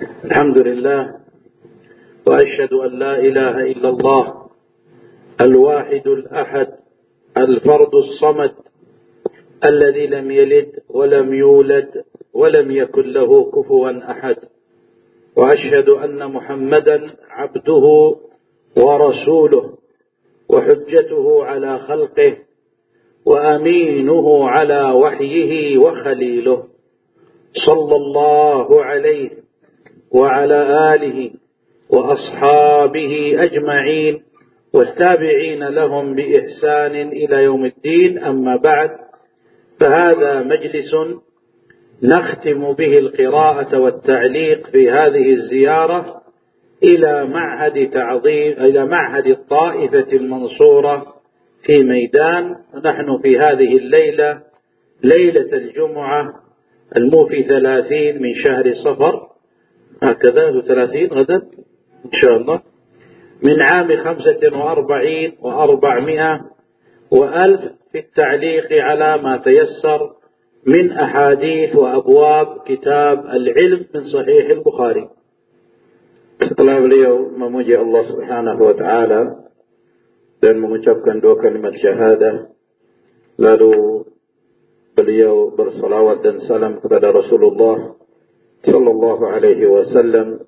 الحمد لله وأشهد أن لا إله إلا الله الواحد الأحد الفرد الصمد الذي لم يلد ولم يولد ولم يكن له كفوا أحد. وأشهد أن محمدا عبده ورسوله وحجته على خلقه وأمينه على وحيه وخليله. صلى الله عليه وعلى آله وأصحابه أجمعين والتابعين لهم بإحسان إلى يوم الدين. أما بعد فهذا مجلس نختم به القراءة والتعليق في هذه الزيارة إلى معهد تعظيم إلى معهد الطائفة المنصورة في ميدان. نحن في هذه الليلة ليلة الجمعة الموفي ثلاثين من شهر صفر. هكذا ثلاثين غدا إن شاء الله. من عام خمسة وأربعين وأربعمائة وألف في التعليق على ما تيسر من أحاديث وأبواب كتاب العلم من صحيح البخاري. طلاب اليوم مموجي الله سبحانه وتعالى dan mengucapkan dua kalimat syahadah lalu beliau bersalawat dan salam kepada Rasulullah sallallahu alaihi wasallam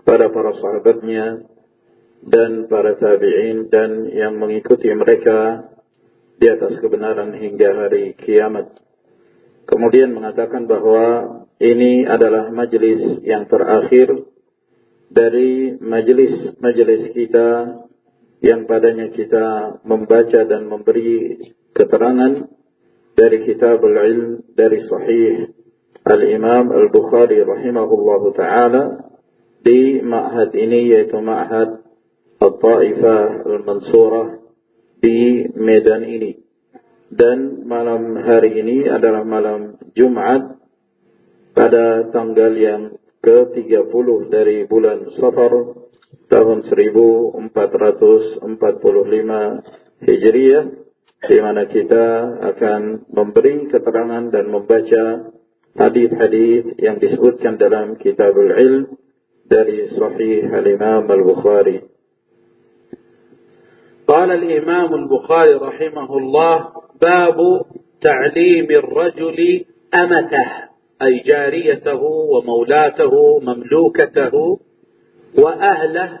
kepada para sahabatnya dan para tabi'in dan yang mengikuti mereka di atas kebenaran hingga hari kiamat. Kemudian mengatakan bahwa ini adalah majlis yang terakhir dari majlis-majlis kita yang padanya kita membaca dan memberi keterangan dari kitab al-ilm dari sahih al-imam al-bukhari rahimahullahu ta'ala di ma'had ini yaitu ma'had Al-Ta'ifah Al-Mansurah di Medan ini. Dan malam hari ini adalah malam Jumat pada tanggal yang ke-30 dari bulan Safar tahun 1445 Hijriah di mana kita akan memberi keterangan dan membaca hadis-hadis yang disebutkan dalam Kitabul Ilm dari Sahih Al-Imam Al-Bukhari. الإمام البخاري رحمه الله باب تعليم الرجل أمته أي جاريته ومولاته مملوكته وأهله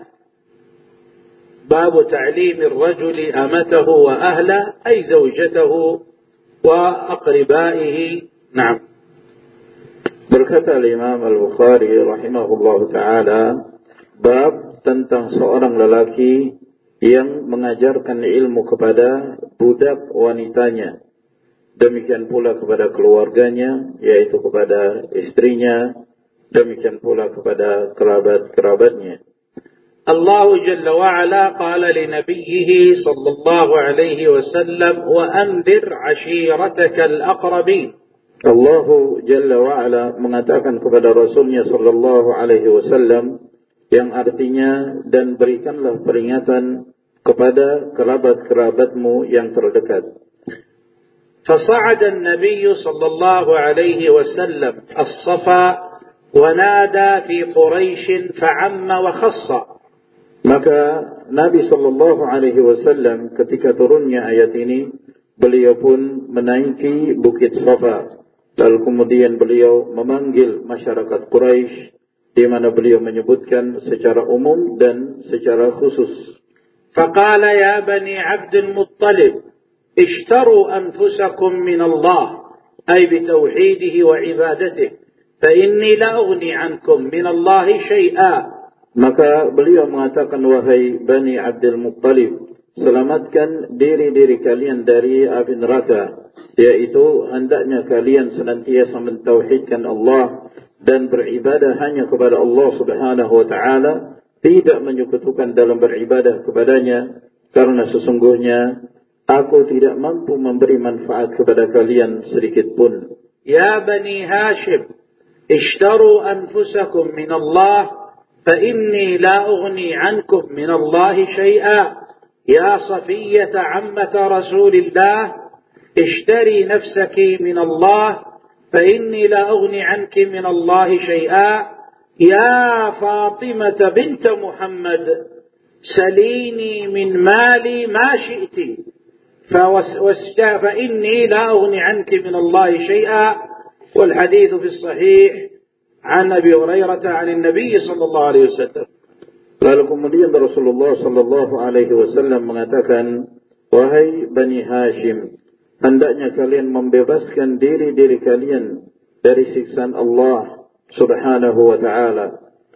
باب تعليم الرجل أمته وأهله أي زوجته وأقربائه نعم Berkata Imam Al-Bukhari rahimahullah ta'ala bab tentang seorang lelaki yang mengajarkan ilmu kepada budak wanitanya. Demikian pula kepada keluarganya, yaitu kepada istrinya, demikian pula kepada kerabat-kerabatnya. Allah Jalla wa'ala qala li nabiyhi sallallahu alaihi wasallam wa andir ashirataka al-aqrabin. Allah Jalla wa'ala mengatakan kepada Rasulnya sallallahu alaihi wasallam yang artinya dan berikanlah peringatan kepada kerabat-kerabatmu yang terdekat. فصعد النبي صلى الله عليه وسلم الصفا ونادى في قريش فعم وخص maka Nabi sallallahu alaihi wasallam ketika turunnya ayat ini beliau pun menaiki bukit Safa lalu kemudian beliau memanggil masyarakat Quraisy di mana beliau menyebutkan secara umum dan secara khusus فقال يا بني عبد المطلب اشتروا أنفسكم من الله أي بتوحيده وعبادته فإني لا أغني عنكم من الله شيئا Maka beliau mengatakan wahai Bani Abdul Muttalib selamatkan diri-diri kalian dari api neraka yaitu hendaknya kalian senantiasa mentauhidkan Allah dan beribadah hanya kepada Allah Subhanahu wa taala, tidak menyekutukan dalam beribadah kepadanya karena sesungguhnya aku tidak mampu memberi manfaat kepada kalian sedikit pun. Ya Bani Hashim, ishtaru anfusakum min Allah فإني لا la عنكم من min Allah يا Ya عمة رسول Rasulillah اشتري نفسك من الله فإني لا أغني عنك من الله شيئا. يا فاطمة بنت محمد سليني من مالي ما شئت فإني لا أغني عنك من الله شيئا. والحديث في الصحيح عن أبي هريرة عن النبي صلى الله عليه وسلم. Lalu kemudian Rasulullah Sallallahu Alaihi Wasallam mengatakan, wahai bani Hashim, hendaknya kalian membebaskan diri-diri kalian dari siksaan Allah Subhanahu Wa Taala.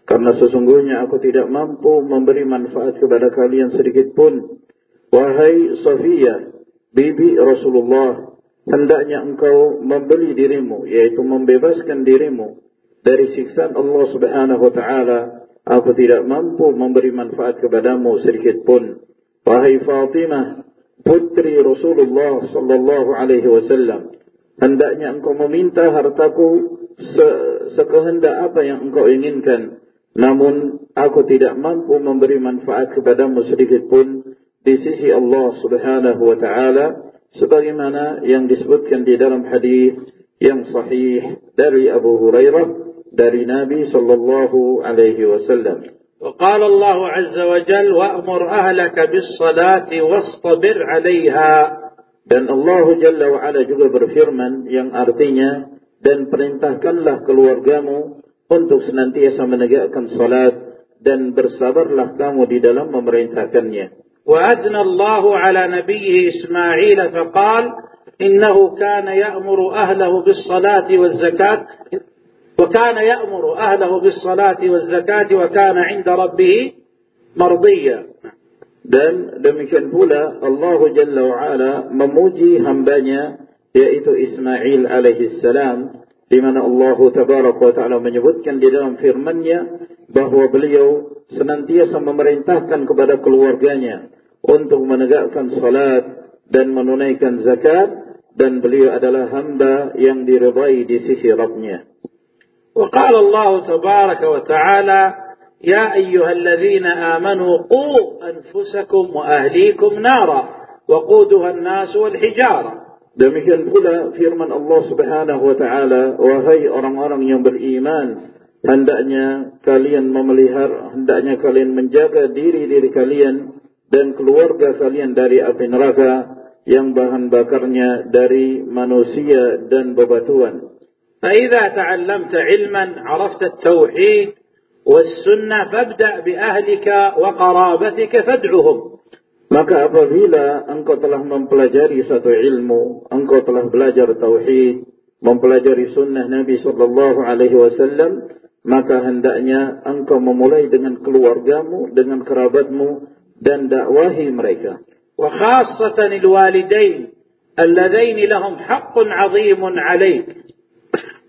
Karena sesungguhnya aku tidak mampu memberi manfaat kepada kalian sedikit pun. Wahai Safiyah, bibi Rasulullah, hendaknya engkau membeli dirimu, yaitu membebaskan dirimu dari siksaan Allah Subhanahu Wa Taala Aku tidak mampu memberi manfaat kepadamu sedikit pun. Wahai Fatimah, putri Rasulullah sallallahu alaihi wasallam, hendaknya engkau meminta hartaku se sekehendak apa yang engkau inginkan. Namun aku tidak mampu memberi manfaat kepadamu sedikit pun di sisi Allah Subhanahu wa taala sebagaimana yang disebutkan di dalam hadis yang sahih dari Abu Hurairah dari Nabi sallallahu alaihi wasallam. وقال الله عز وجل وأمر أهلك بالصلاة واصطبر عليها dan Allah Jalla wa Ala juga berfirman yang artinya dan perintahkanlah keluargamu untuk senantiasa menegakkan salat dan bersabarlah kamu di dalam memerintahkannya. وأثنى الله على نبيه إسماعيل فقال إنه كان يأمر أهله بالصلاة والزكاة وكان يأمر أهله بالصلاة والزكاة وكان عند ربه مرضيا dan demikian pula Allah Jalla wa Ala memuji hambanya yaitu Ismail alaihi salam di mana Allah tabaraka wa taala menyebutkan di dalam firman-Nya bahwa beliau senantiasa memerintahkan kepada keluarganya untuk menegakkan salat dan menunaikan zakat dan beliau adalah hamba yang diridai di sisi Rabbnya. وقال الله تبارك وتعالى يا أيها الذين آمنوا قوا أنفسكم وأهليكم نارا وقودها الناس والحجارة Demikian pula firman Allah Subhanahu wa taala, wahai orang-orang yang beriman, hendaknya kalian memelihara, hendaknya kalian menjaga diri-diri kalian dan keluarga kalian dari api neraka yang bahan bakarnya dari manusia dan bebatuan. فإذا تعلمت علما عرفت التوحيد والسنة فابدأ بأهلك وقرابتك فادعهم Maka apabila engkau telah mempelajari satu ilmu, engkau telah belajar tauhid, mempelajari sunnah Nabi sallallahu alaihi wasallam, maka hendaknya engkau memulai dengan keluargamu, dengan kerabatmu dan dakwahi mereka. Wa khassatan alwalidain alladzain lahum haqqun 'azimun 'alaik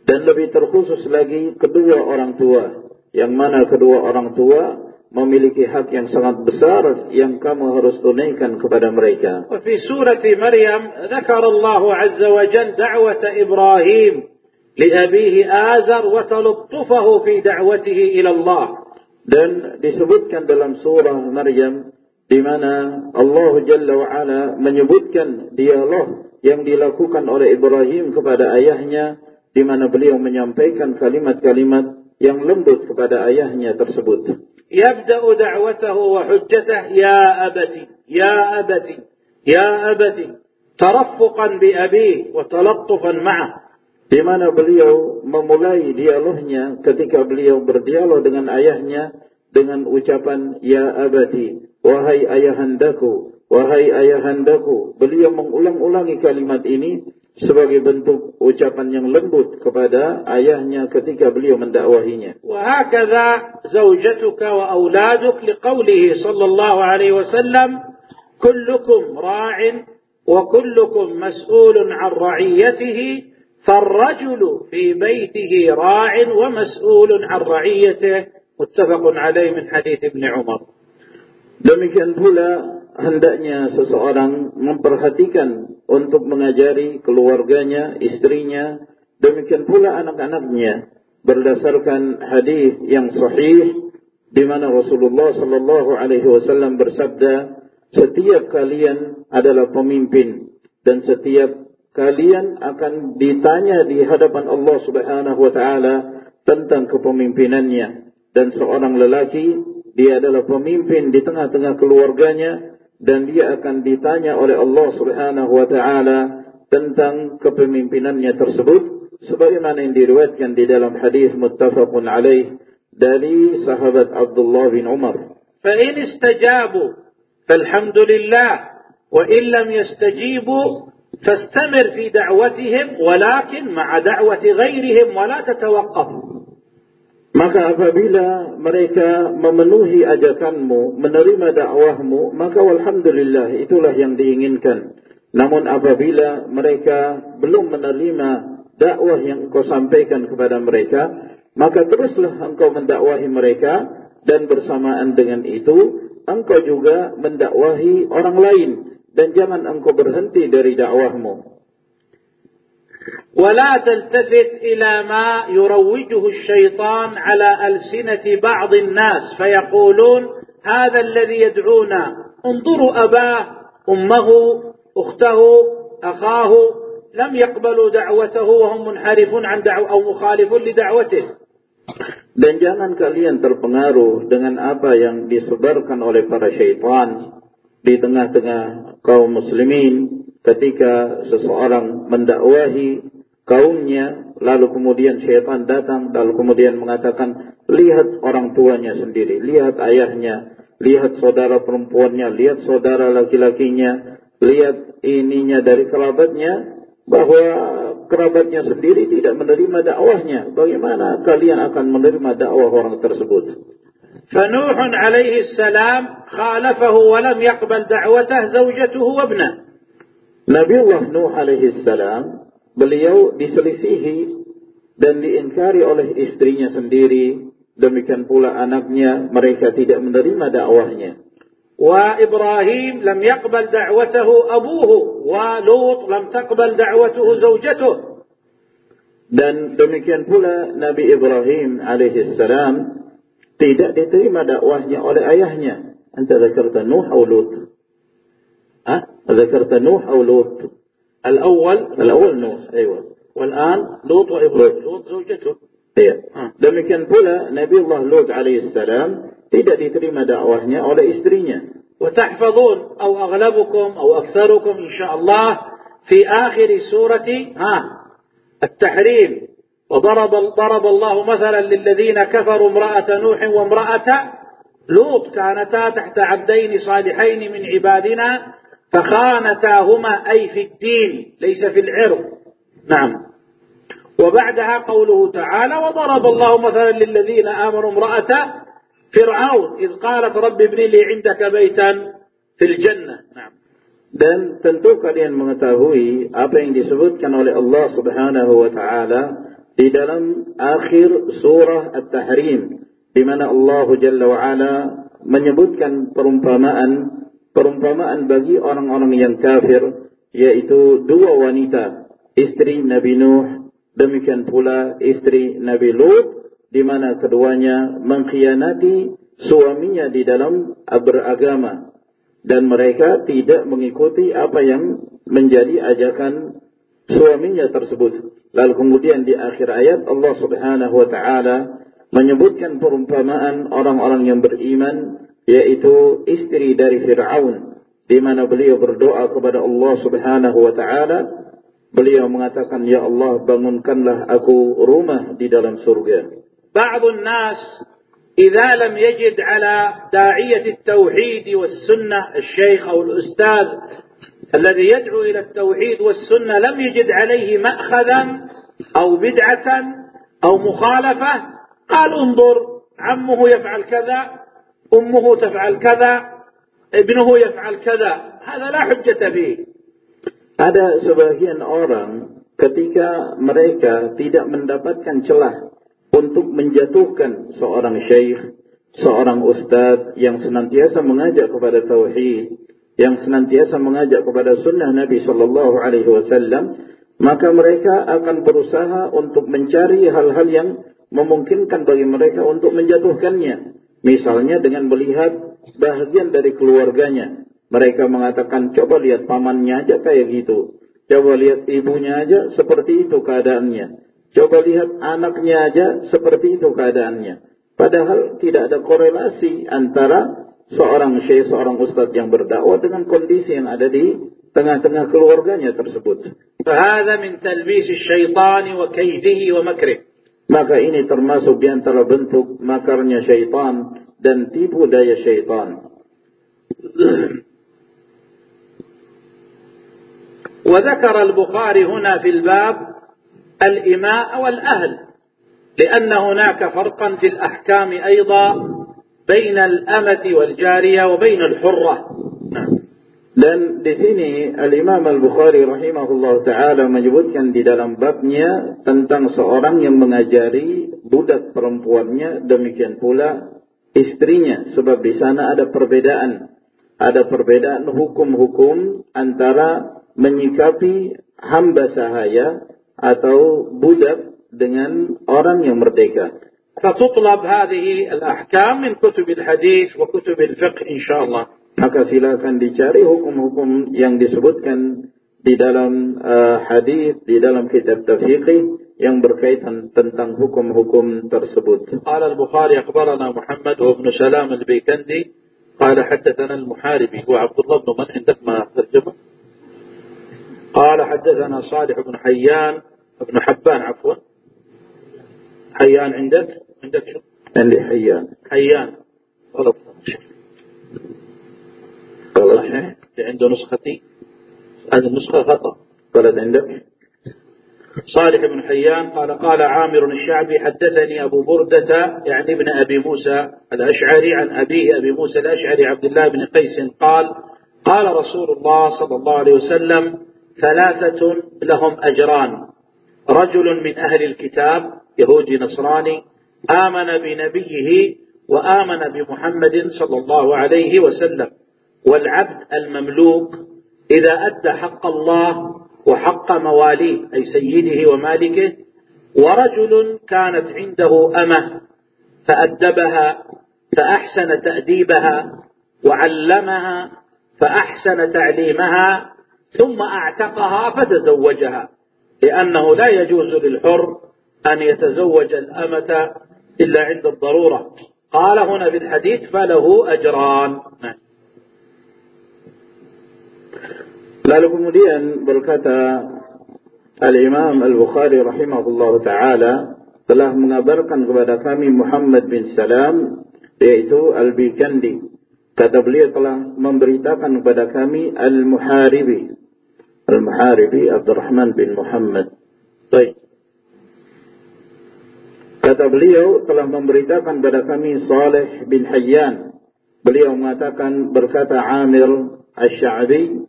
Dan lebih terkhusus lagi kedua orang tua. Yang mana kedua orang tua memiliki hak yang sangat besar yang kamu harus tunaikan kepada mereka. Di surah Maryam, ذكر الله عز وجل دعوة إبراهيم لأبيه آزر وتلطفه في دعوته إلى الله. Dan disebutkan dalam surah Maryam di mana Allah Jalla wa Ala menyebutkan dialog yang dilakukan oleh Ibrahim kepada ayahnya di mana beliau menyampaikan kalimat-kalimat yang lembut kepada ayahnya tersebut. يبدأ دعوته وحجته يا أبتي يا أبتي يا أبتي ترفقا بأبيه وتلطفا معه di mana beliau memulai dialognya ketika beliau berdialog dengan ayahnya dengan ucapan ya abati wahai ayahandaku wahai ayahandaku beliau mengulang-ulangi kalimat ini sebagai bentuk ucapan yang lembut kepada ayahnya ketika beliau mendakwahinya. وهكذا زوجتك وأولادك لقوله صلى الله عليه وسلم كلكم راع وكلكم مسؤول عن رعيته فالرجل في بيته راع ومسؤول عن رعيته متفق عليه من حديث ابن عمر Demikian pula hendaknya seseorang memperhatikan untuk mengajari keluarganya, istrinya, demikian pula anak-anaknya berdasarkan hadis yang sahih di mana Rasulullah sallallahu alaihi wasallam bersabda, setiap kalian adalah pemimpin dan setiap kalian akan ditanya di hadapan Allah Subhanahu wa taala tentang kepemimpinannya. Dan seorang lelaki dia adalah pemimpin di tengah-tengah keluarganya dan dia akan ditanya oleh Allah Subhanahu wa taala tentang kepemimpinannya tersebut sebagaimana yang diriwayatkan di dalam hadis muttafaqun alaih dari sahabat Abdullah bin Umar. Fa in istajabu falhamdulillah wa in lam yastajibu فاستمر في دعوتهم ولكن مع دعوة غيرهم ولا تتوقف Maka apabila mereka memenuhi ajakanmu, menerima dakwahmu, maka walhamdulillah itulah yang diinginkan. Namun apabila mereka belum menerima dakwah yang engkau sampaikan kepada mereka, maka teruslah engkau mendakwahi mereka dan bersamaan dengan itu engkau juga mendakwahi orang lain dan jangan engkau berhenti dari dakwahmu. ولا تلتفت إلى ما يروجه الشيطان على ألسنة بعض الناس فيقولون هذا الذي يدعونا انظروا أباه أمه أخته أخاه لم يقبلوا دعوته وهم منحرفون عن دعوة أو مخالف لدعوته. Dan jangan kalian terpengaruh dengan apa yang disebarkan oleh para syaitan di tengah-tengah kaum muslimin. ketika seseorang mendakwahi kaumnya lalu kemudian syaitan datang lalu kemudian mengatakan lihat orang tuanya sendiri lihat ayahnya lihat saudara perempuannya lihat saudara laki-lakinya lihat ininya dari kerabatnya bahwa kerabatnya sendiri tidak menerima dakwahnya bagaimana kalian akan menerima dakwah orang tersebut فنوح عليه السلام خالفه ولم يقبل دعوته زوجته وابنه Nabiullah Nuh alaihi salam beliau diselisihi dan diingkari oleh istrinya sendiri demikian pula anaknya mereka tidak menerima dakwahnya wa Ibrahim lam yaqbal da'watahu abuhu wa Lut lam taqbal da'watuhu zawjatuhu dan demikian pula Nabi Ibrahim alaihissalam tidak diterima dakwahnya oleh ayahnya. antara zakarta Nuh atau Lut? Hah? Zakarta Nuh atau Lut? الأول الأول. نوح. أيوة. والآن؟ لوط وإبراهيم. لوط. زوجته. Iya. Demikian pula Nabi Allah Lut alaihissalam tidak diterima dakwahnya oleh istrinya. وتحفظون أو أغلبكم أو أكثركم إن شاء الله في آخر سورة ها التحريم. وضرب ضرب الله مثلا للذين كفروا امرأة نوح وامرأة لوط كانتا تحت عبدين صالحين من عبادنا. فخانتاهما أي في الدين ليس في العرض نعم وبعدها قوله تعالى وضرب الله مثلا للذين آمنوا امرأة فرعون إذ قالت رب ابن لي عندك بيتا في الجنة نعم Dan tentu kalian mengetahui apa yang disebutkan oleh Allah Subhanahu wa taala di dalam akhir surah At-Tahrim di mana Allah Jalla wa Ala menyebutkan perumpamaan perumpamaan bagi orang-orang yang kafir yaitu dua wanita istri Nabi Nuh demikian pula istri Nabi Lut di mana keduanya mengkhianati suaminya di dalam beragama dan mereka tidak mengikuti apa yang menjadi ajakan suaminya tersebut. Lalu kemudian di akhir ayat Allah Subhanahu wa taala menyebutkan perumpamaan orang-orang yang beriman yaitu istri dari Firaun di mana beliau berdoa kepada Allah Subhanahu wa taala. Beliau mengatakan ya Allah bangunkanlah aku rumah di dalam surga. بعض الناس إذا لم يجد على داعية التوحيد والسنة الشيخ أو الأستاذ الذي يدعو إلى التوحيد والسنة لم يجد عليه مأخذا أو بدعة أو مخالفة قال انظر عمه يفعل كذا أمه تفعل كذا ابنه يفعل كذا هذا لا حجة فيه Ada sebagian orang ketika mereka tidak mendapatkan celah untuk menjatuhkan seorang syekh, seorang ustadz yang senantiasa mengajak kepada tauhid, yang senantiasa mengajak kepada sunnah Nabi Shallallahu Alaihi Wasallam, maka mereka akan berusaha untuk mencari hal-hal yang memungkinkan bagi mereka untuk menjatuhkannya. Misalnya dengan melihat bahagian dari keluarganya. Mereka mengatakan, coba lihat pamannya aja kayak gitu. Coba lihat ibunya aja seperti itu keadaannya. Coba lihat anaknya aja seperti itu keadaannya. Padahal tidak ada korelasi antara seorang syekh, seorang ustadz yang berdakwah dengan kondisi yang ada di tengah-tengah keluarganya tersebut. فهذا من تلبيس الشيطان وكيده ومكره. Maka ini termasuk di antara bentuk makarnya syaitan dan tipu daya syaitan. وذكر البخاري هنا في الباب الإماء والأهل لأن هناك فرقا في الأحكام أيضا بين الأمة والجارية وبين الحرة Dan di sini Al-Imam Al-Bukhari rahimahullah taala menyebutkan di dalam babnya tentang seorang yang mengajari budak perempuannya demikian pula istrinya sebab di sana ada perbedaan ada perbedaan hukum-hukum antara menyikapi hamba sahaya atau budak dengan orang yang merdeka. فتطلب هذه الأحكام من كتب الحديث وكتب الفقه إن شاء الله. Maka silakan dicari hukum-hukum yang disebutkan di dalam uh, hadis, di dalam kitab tafsir yang berkaitan tentang hukum-hukum tersebut. البخاري أخبرنا محمد وابن سلام البيكندي قال حدثنا المحاربي هو عبد الله بن من عندك ما ترجمه قال حدثنا صالح بن حيان ابن حبان عفوا حيان عندك عندك شو عندي حيان حيان غلط صحيح. عنده نسختي. هذه النسخة خطأ. غلط عندك صالح بن حيان قال قال عامر الشعبي حدثني أبو بردة يعني ابن أبي موسى الأشعري عن أبيه أبي موسى الأشعري عبد الله بن قيس قال قال رسول الله صلى الله عليه وسلم ثلاثة لهم أجران. رجل من أهل الكتاب يهودي نصراني آمن بنبيه وآمن بمحمد صلى الله عليه وسلم. والعبد المملوك إذا أدى حق الله وحق مواليه أي سيده ومالكه ورجل كانت عنده أمة فأدبها فأحسن تأديبها وعلمها فأحسن تعليمها ثم أعتقها فتزوجها لأنه لا يجوز للحر أن يتزوج الأمة إلا عند الضرورة. قال هنا في الحديث فله أجران. Lalu kemudian berkata Al-Imam Al-Bukhari rahimahullah ta'ala telah mengabarkan kepada kami Muhammad bin Salam yaitu Al-Bikandi. Kata beliau telah memberitakan kepada kami Al-Muharibi Al-Muharibi Abdurrahman bin Muhammad. Baik. Kata beliau telah memberitakan kepada kami Saleh bin Hayyan. Beliau mengatakan berkata Amir Ash-Sha'bi.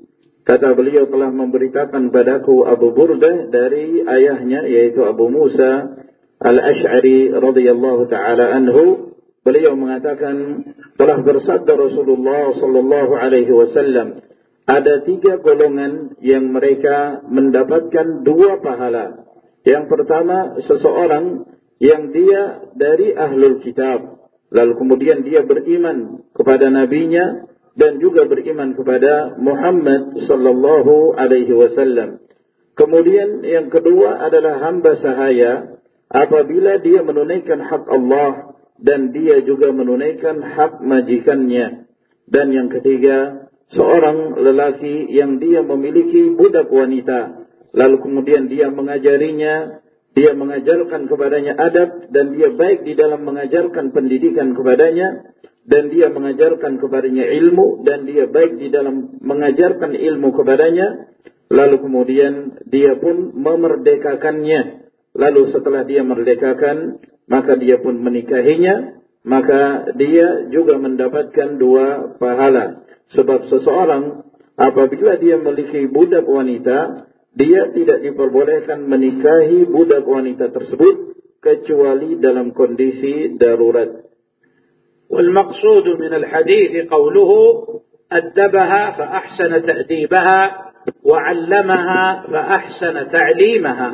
Kata beliau telah memberitakan padaku Abu Burdah dari ayahnya yaitu Abu Musa Al-Ash'ari radhiyallahu taala anhu. Beliau mengatakan telah bersabda Rasulullah sallallahu alaihi wasallam ada tiga golongan yang mereka mendapatkan dua pahala. Yang pertama, seseorang yang dia dari ahlul kitab. Lalu kemudian dia beriman kepada nabinya dan juga beriman kepada Muhammad sallallahu alaihi wasallam. Kemudian yang kedua adalah hamba sahaya apabila dia menunaikan hak Allah dan dia juga menunaikan hak majikannya. Dan yang ketiga seorang lelaki yang dia memiliki budak wanita lalu kemudian dia mengajarinya dia mengajarkan kepadanya adab dan dia baik di dalam mengajarkan pendidikan kepadanya dan dia mengajarkan kepadanya ilmu dan dia baik di dalam mengajarkan ilmu kepadanya. Lalu kemudian dia pun memerdekakannya. Lalu setelah dia merdekakan maka dia pun menikahinya. Maka dia juga mendapatkan dua pahala. Sebab seseorang apabila dia memiliki budak wanita, dia tidak diperbolehkan menikahi budak wanita tersebut kecuali dalam kondisi darurat. والمقصود من الحديث قوله أدبها فأحسن تأديبها وعلمها فأحسن تعليمها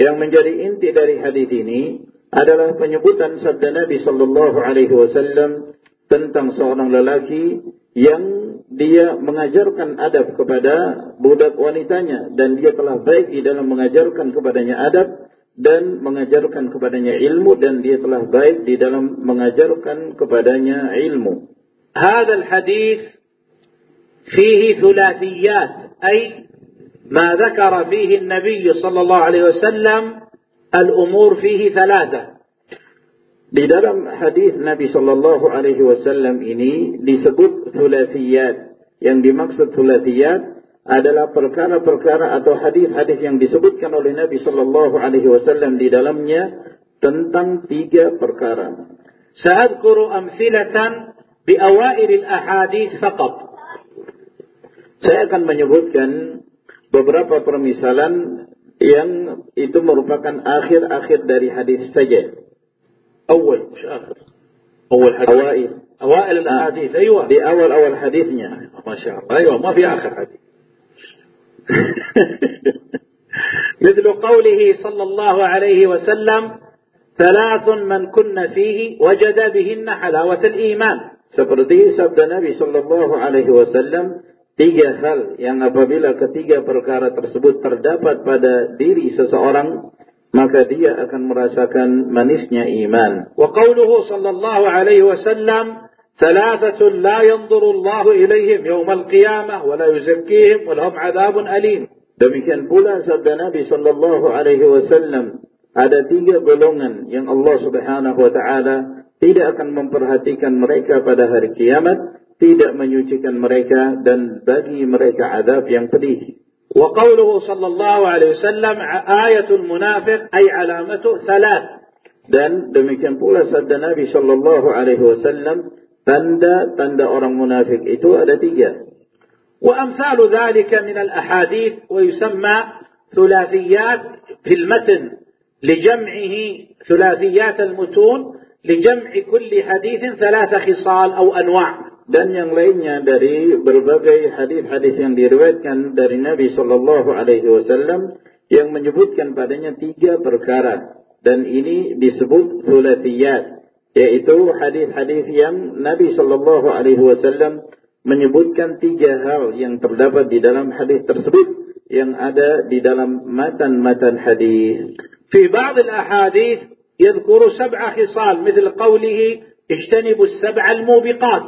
Yang menjadi inti dari hadis ini adalah penyebutan sabda Nabi sallallahu alaihi wasallam tentang seorang lelaki yang dia mengajarkan adab kepada budak wanitanya dan dia telah baik di dalam mengajarkan kepadanya adab dan mengajarkan kepadanya ilmu dan dia telah baik di dalam mengajarkan kepadanya ilmu. Hadal hadis fihi thulathiyat, ay ma dzakara fihi Nabi sallallahu alaihi wasallam al-umur fihi thalatha. Di dalam hadis Nabi sallallahu alaihi wasallam ini disebut thulathiyat. Yang dimaksud thulathiyat adalah perkara-perkara atau hadis-hadis yang disebutkan oleh Nabi Shallallahu Alaihi Wasallam di dalamnya tentang tiga perkara. Sa'adkuru amfilatan biawairil ahadis fakat. Saya akan menyebutkan beberapa permisalan yang itu merupakan akhir-akhir dari hadis saja. Awal, akhir. Awal hadis. Awal. Awal al-ahadis. Di awal-awal hadisnya. Masya Allah, aywa, ma fi ya, akhir hadis. مثل قوله صلى الله عليه وسلم ثلاث من كن فيه وجد بهن حلاوة الإيمان seperti sabda Nabi Shallallahu Alaihi Wasallam tiga hal yang apabila ketiga perkara tersebut terdapat pada diri seseorang maka dia akan merasakan manisnya iman. Wa qawluhu sallallahu alaihi wasallam ثلاثة لا ينظر الله إليهم يوم القيامة ولا يزكيهم ولهم عذاب أليم Demikian pula sabda Nabi sallallahu alaihi wasallam ada tiga golongan yang Allah Subhanahu wa taala tidak akan memperhatikan mereka pada hari kiamat, tidak menyucikan mereka dan bagi mereka azab yang pedih. وقوله صلى الله عليه وسلم آية المنافق أي علامته ثلاث dan demikian pula sabda Nabi sallallahu alaihi wasallam tanda-tanda orang munafik itu ada tiga. وأمثال ذلك من الأحاديث ويسمى ثلاثيات في المتن لجمعه ثلاثيات المتون لجمع كل حديث ثلاث خصال أو أنواع dan yang lainnya dari berbagai hadis-hadis yang diriwayatkan dari Nabi Shallallahu Alaihi Wasallam yang menyebutkan padanya tiga perkara dan ini disebut thulathiyat yaitu hadis-hadis yang Nabi Shallallahu Alaihi Wasallam menyebutkan tiga hal yang terdapat di dalam hadis tersebut yang ada di dalam matan-matan hadis. في بعض الأحاديث يذكر سبع خصال مثل قوله اجتنبوا السبع الموبقات.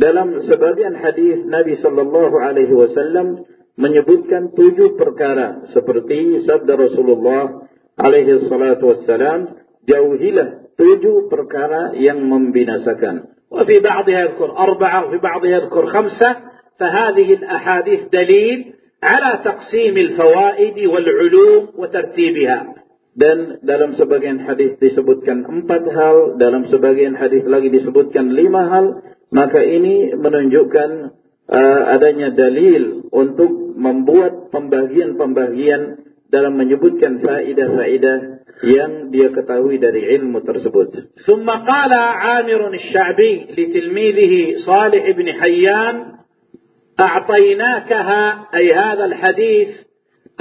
Dalam sebagian hadis Nabi Shallallahu Alaihi Wasallam menyebutkan tujuh perkara seperti sabda Rasulullah alaihi salatu wassalam jauhilah tujuh perkara yang membinasakan. وفي بعضها يذكر أربعة وفي بعضها يذكر خمسة فهذه الأحاديث دليل على تقسيم الفوائد والعلوم وترتيبها dan dalam sebagian hadis disebutkan empat hal, dalam sebagian hadis lagi disebutkan lima hal, maka ini menunjukkan uh, adanya dalil untuk membuat pembagian-pembagian dalam menyebutkan faidah-faidah yang dia ketahui dari ilmu tersebut. ثم قال عامر الشعبي لتلميذه صالح بن حيان أعطيناكها أي هذا الحديث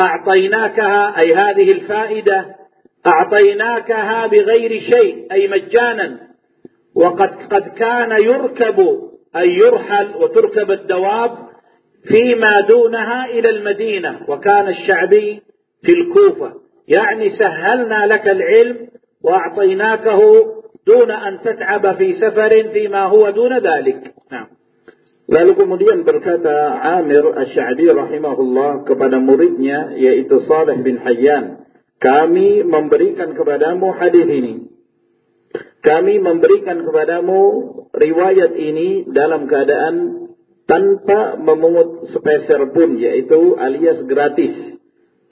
أعطيناكها أي هذه الفائدة أعطيناكها بغير شيء أي مجانا وقد قد كان يركب أي يرحل وتركب الدواب فيما دونها إلى المدينة وكان الشعبي في الكوفة يعني سهلنا لك العلم وأعطيناكه دون أن تتعب في سفر فيما هو دون ذلك نعم Lalu kemudian berkata Amir Ash-Sha'bi rahimahullah kepada muridnya yaitu Saleh bin Hayyan, kami memberikan kepadamu hadis ini. Kami memberikan kepadamu riwayat ini dalam keadaan tanpa memungut sepeser pun yaitu alias gratis.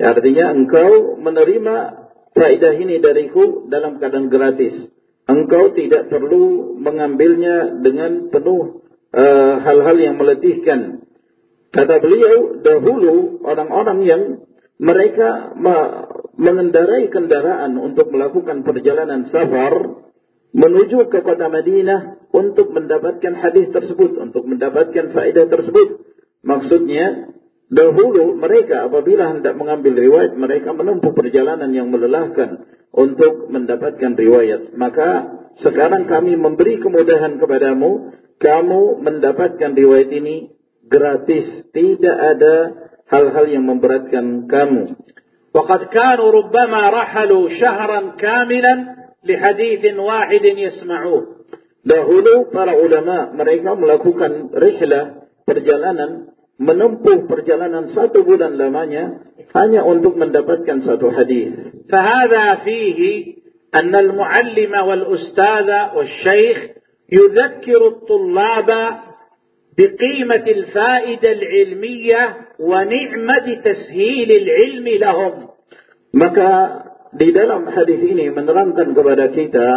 Ya, artinya engkau menerima faedah ini dariku dalam keadaan gratis. Engkau tidak perlu mengambilnya dengan penuh eh, hal-hal uh, yang meletihkan. Kata beliau, dahulu orang-orang yang mereka mengendarai kendaraan untuk melakukan perjalanan safar menuju ke kota Madinah untuk mendapatkan hadis tersebut, untuk mendapatkan faedah tersebut. Maksudnya, Dahulu mereka apabila hendak mengambil riwayat, mereka menempuh perjalanan yang melelahkan untuk mendapatkan riwayat. Maka sekarang kami memberi kemudahan kepadamu, kamu mendapatkan riwayat ini gratis. Tidak ada hal-hal yang memberatkan kamu. وقد كانوا ربما رحلوا شهرا كاملا لحديث واحد يسمعوه Dahulu para ulama mereka melakukan rihlah perjalanan menempuh perjalanan satu bulan lamanya hanya untuk mendapatkan satu hadis. فهذا فيه أن المعلم والأستاذ والشيخ يذكر الطلاب بقيمة الفائدة العلمية ونعمة تسهيل العلم لهم. Maka di dalam hadis ini menerangkan kepada kita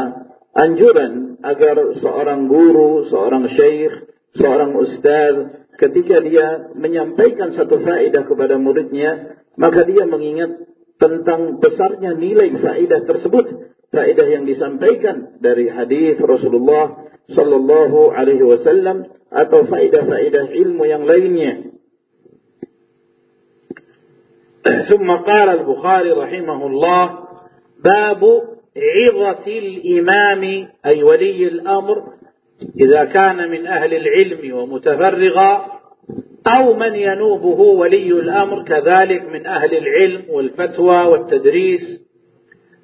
anjuran agar seorang guru, seorang syekh, seorang ustaz ketika dia menyampaikan satu faedah kepada muridnya, maka dia mengingat tentang besarnya nilai faedah tersebut, faedah yang disampaikan dari hadis Rasulullah sallallahu alaihi wasallam atau faedah-faedah ilmu yang lainnya. ثم قال البخاري رحمه الله باب عظة الإمام أي ولي الأمر إذا كان من أهل العلم ومتفرغا أو من ينوبه ولي الأمر كذلك من أهل العلم والفتوى والتدريس.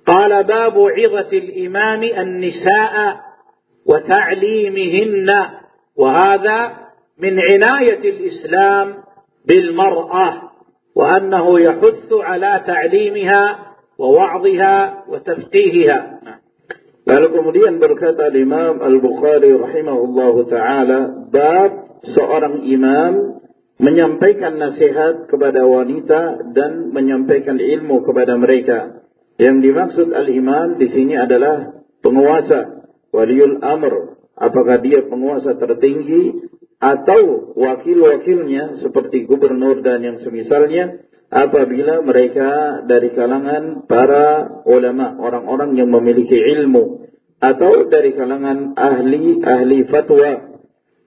قال باب عظة الإمام النساء وتعليمهن وهذا من عناية الإسلام بالمرأة وأنه يحث على تعليمها ووعظها وتفقيهها. Lalu kemudian berkata Imam Al-Bukhari rahimahullahu taala bab seorang imam menyampaikan nasihat kepada wanita dan menyampaikan ilmu kepada mereka. Yang dimaksud al-imam di sini adalah penguasa, waliul amr. Apakah dia penguasa tertinggi atau wakil-wakilnya seperti gubernur dan yang semisalnya apabila mereka dari kalangan para ulama, orang-orang yang memiliki ilmu atau dari kalangan ahli-ahli fatwa.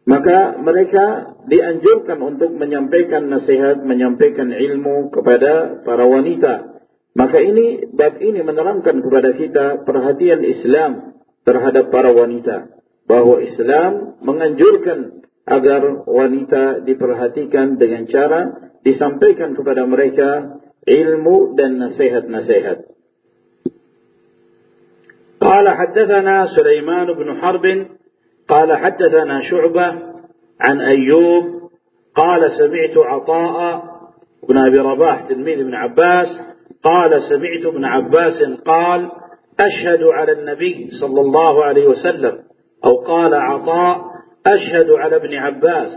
Maka mereka dianjurkan untuk menyampaikan nasihat, menyampaikan ilmu kepada para wanita. Maka ini bab ini menerangkan kepada kita perhatian Islam terhadap para wanita. Bahwa Islam menganjurkan agar wanita diperhatikan dengan cara disampaikan kepada mereka ilmu dan nasihat-nasihat. قال حدثنا سليمان بن حرب قال حدثنا شعبة عن أيوب قال سمعت عطاء بن أبي رباح تلميذ ابن عباس قال سمعت ابن عباس قال أشهد على النبي صلى الله عليه وسلم أو قال عطاء أشهد على ابن عباس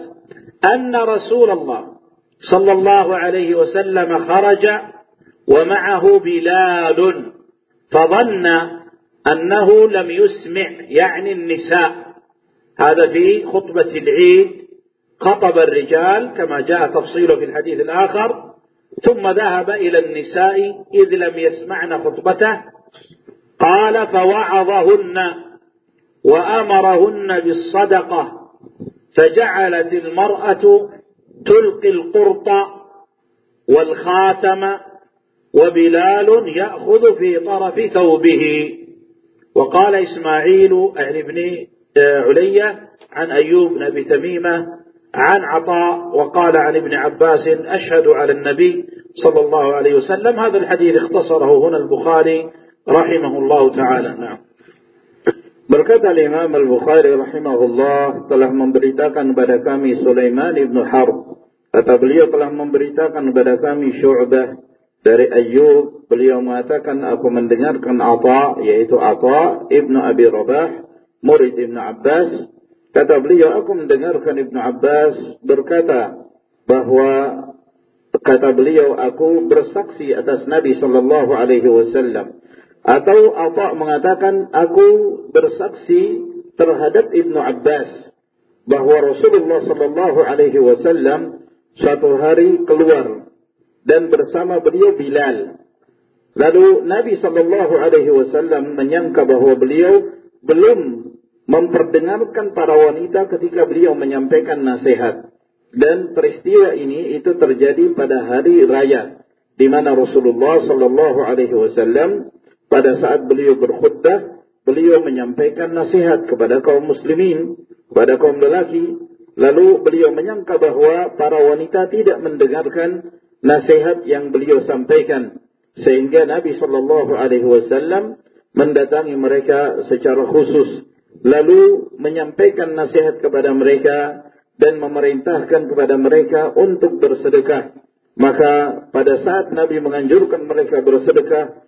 أن رسول الله صلى الله عليه وسلم خرج ومعه بلال فظن أنه لم يسمع يعني النساء. هذا في خطبة العيد. خطب الرجال كما جاء تفصيله في الحديث الآخر. ثم ذهب إلى النساء إذ لم يسمعن خطبته. قال فوعظهن وأمرهن بالصدقة فجعلت المرأة تلقي القرط والخاتم وبلال يأخذ في طرف ثوبه. وقال إسماعيل عن ابن علية عن أيوب بن أبي تميمة عن عطاء وقال عن ابن عباس أشهد على النبي صلى الله عليه وسلم. هذا الحديث اختصره هنا البخاري رحمه الله تعالى. نعم. Berkata Imam Al-Bukhari rahimahullah telah memberitakan kepada kami Sulaiman ibn Harb. Kata beliau telah memberitakan kepada kami Syu'bah dari Ayyub. Beliau mengatakan aku mendengarkan Atha yaitu Atha ibn Abi Rabah murid ibn Abbas. Kata beliau aku mendengarkan ibn Abbas berkata bahwa kata beliau aku bersaksi atas Nabi sallallahu alaihi wasallam atau Atha mengatakan aku bersaksi terhadap Ibnu Abbas bahwa Rasulullah sallallahu alaihi wasallam suatu hari keluar dan bersama beliau Bilal. Lalu Nabi sallallahu alaihi wasallam menyangka bahwa beliau belum memperdengarkan para wanita ketika beliau menyampaikan nasihat. Dan peristiwa ini itu terjadi pada hari raya di mana Rasulullah sallallahu alaihi wasallam pada saat beliau berkhutbah, beliau menyampaikan nasihat kepada kaum muslimin, kepada kaum lelaki. Lalu beliau menyangka bahwa para wanita tidak mendengarkan nasihat yang beliau sampaikan. sehingga Nabi Shallallahu Alaihi Wasallam mendatangi mereka secara khusus, lalu menyampaikan nasihat kepada mereka dan memerintahkan kepada mereka untuk bersedekah. Maka pada saat Nabi menganjurkan mereka bersedekah,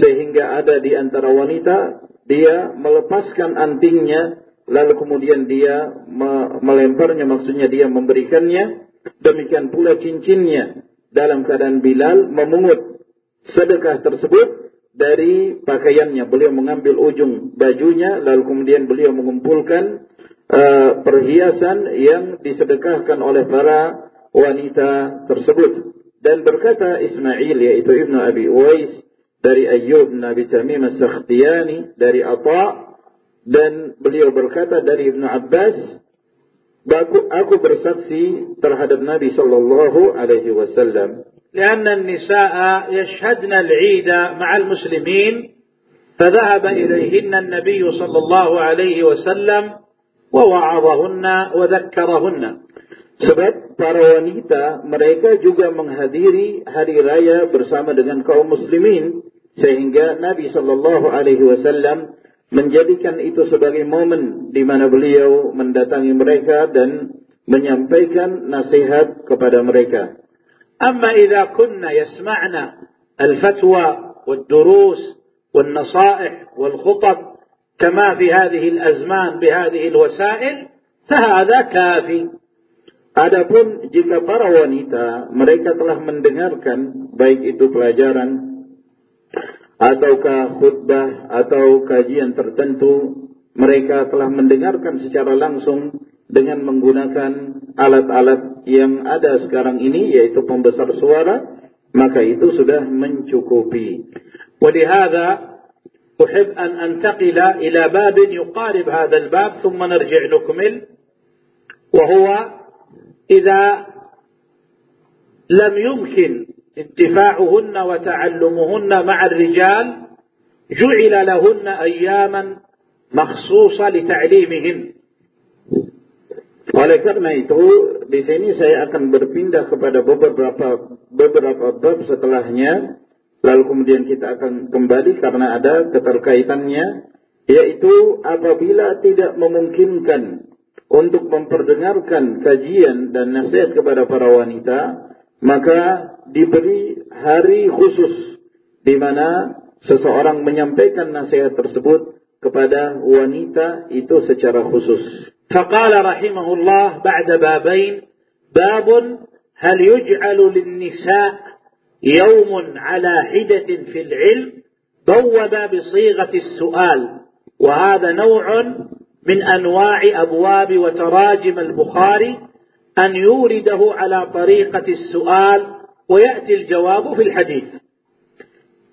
sehingga ada di antara wanita, dia melepaskan antingnya, lalu kemudian dia melemparnya, maksudnya dia memberikannya, demikian pula cincinnya, dalam keadaan Bilal memungut sedekah tersebut dari pakaiannya. Beliau mengambil ujung bajunya, lalu kemudian beliau mengumpulkan uh, perhiasan yang disedekahkan oleh para wanita tersebut. Dan berkata Ismail, yaitu Ibnu Abi Uwais, dari Ayyub bin Abi Tamim As-Sakhtiyani, dari Atta, dan beliau berkata dari Ibnu Abbas, aku, aku bersaksi terhadap Nabi sallallahu alaihi wasallam لأن النساء يشهدن العيد مع المسلمين فذهب إليهن النبي صلى الله عليه وسلم ووعظهن وذكرهن Sebab para wanita mereka juga menghadiri hari raya bersama dengan kaum muslimin sehingga Nabi sallallahu alaihi wasallam menjadikan itu sebagai momen di mana beliau mendatangi mereka dan menyampaikan nasihat kepada mereka. أما إذا كنا يسمعنا الفتوى والدروس والنصائح والخطب كما في هذه الأزمان بهذه الوسائل فهذا كافي Adapun jika para wanita mereka telah mendengarkan baik itu pelajaran ataukah khutbah atau kajian tertentu mereka telah mendengarkan secara langsung dengan menggunakan alat-alat yang ada sekarang ini yaitu pembesar suara maka itu sudah mencukupi. ولهذا أحب أن أنتقل إلى باب يقارب هذا الباب ثم نرجع نكمل وهو إذا لم يمكن انتفاعهن وتعلمهن مع الرجال جعل لهن أياما مخصوصة لتعليمهن Oleh karena itu, di sini saya akan berpindah kepada beberapa beberapa bab setelahnya, lalu kemudian kita akan kembali karena ada keterkaitannya, yaitu apabila tidak memungkinkan untuk memperdengarkan kajian dan nasihat kepada para wanita, maka diberi hari khusus di mana seseorang menyampaikan nasihat tersebut kepada wanita itu secara khusus. فقال رحمه الله بعد بابين باب هل يجعل للنساء يوم على حدة في العلم بوب بصيغة السؤال وهذا نوع من أنواع أبواب وتراجم البخاري أن يورده على طريقة السؤال ويأتي الجواب في الحديث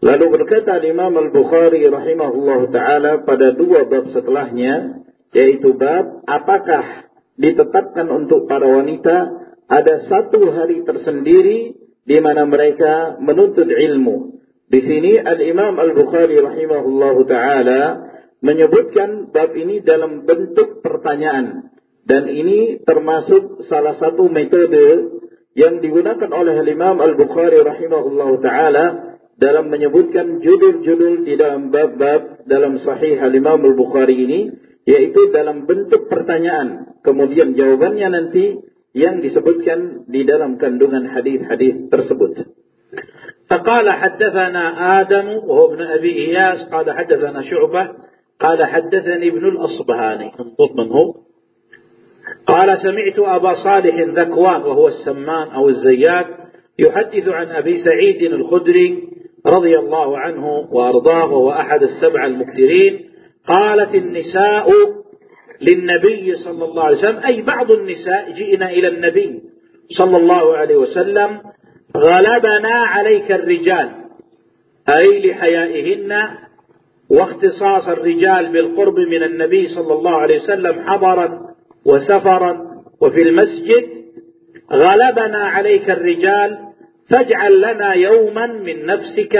Lalu berkata Imam Al-Bukhari rahimahullah ta'ala pada dua bab setelahnya, yaitu bab apakah ditetapkan untuk para wanita ada satu hari tersendiri di mana mereka menuntut ilmu. Di sini Al-Imam Al-Bukhari rahimahullahu taala menyebutkan bab ini dalam bentuk pertanyaan dan ini termasuk salah satu metode yang digunakan oleh Al-Imam Al-Bukhari rahimahullahu taala dalam menyebutkan judul-judul di dalam bab-bab dalam sahih Al-Imam Al-Bukhari ini yaitu dalam bentuk pertanyaan. Kemudian jawabannya nanti yang disebutkan di dalam kandungan hadis-hadis tersebut. فقال حدثنا آدم وهو ابن أبي إياس قال حدثنا شعبة قال حدثني ابن الأصبهاني انظر من هو قال سمعت أبا صالح ذكوان وهو السمان أو الزيات يحدث عن أبي سعيد الخدري رضي الله عنه وأرضاه وهو أحد السبع المكثرين. قالت النساء للنبي صلى الله عليه وسلم أي بعض النساء جئنا إلى النبي صلى الله عليه وسلم غلبنا عليك الرجال أي لحيائهن واختصاص الرجال بالقرب من النبي صلى الله عليه وسلم حضرا وسفرا وفي المسجد غلبنا عليك الرجال فاجعل لنا يوما من نفسك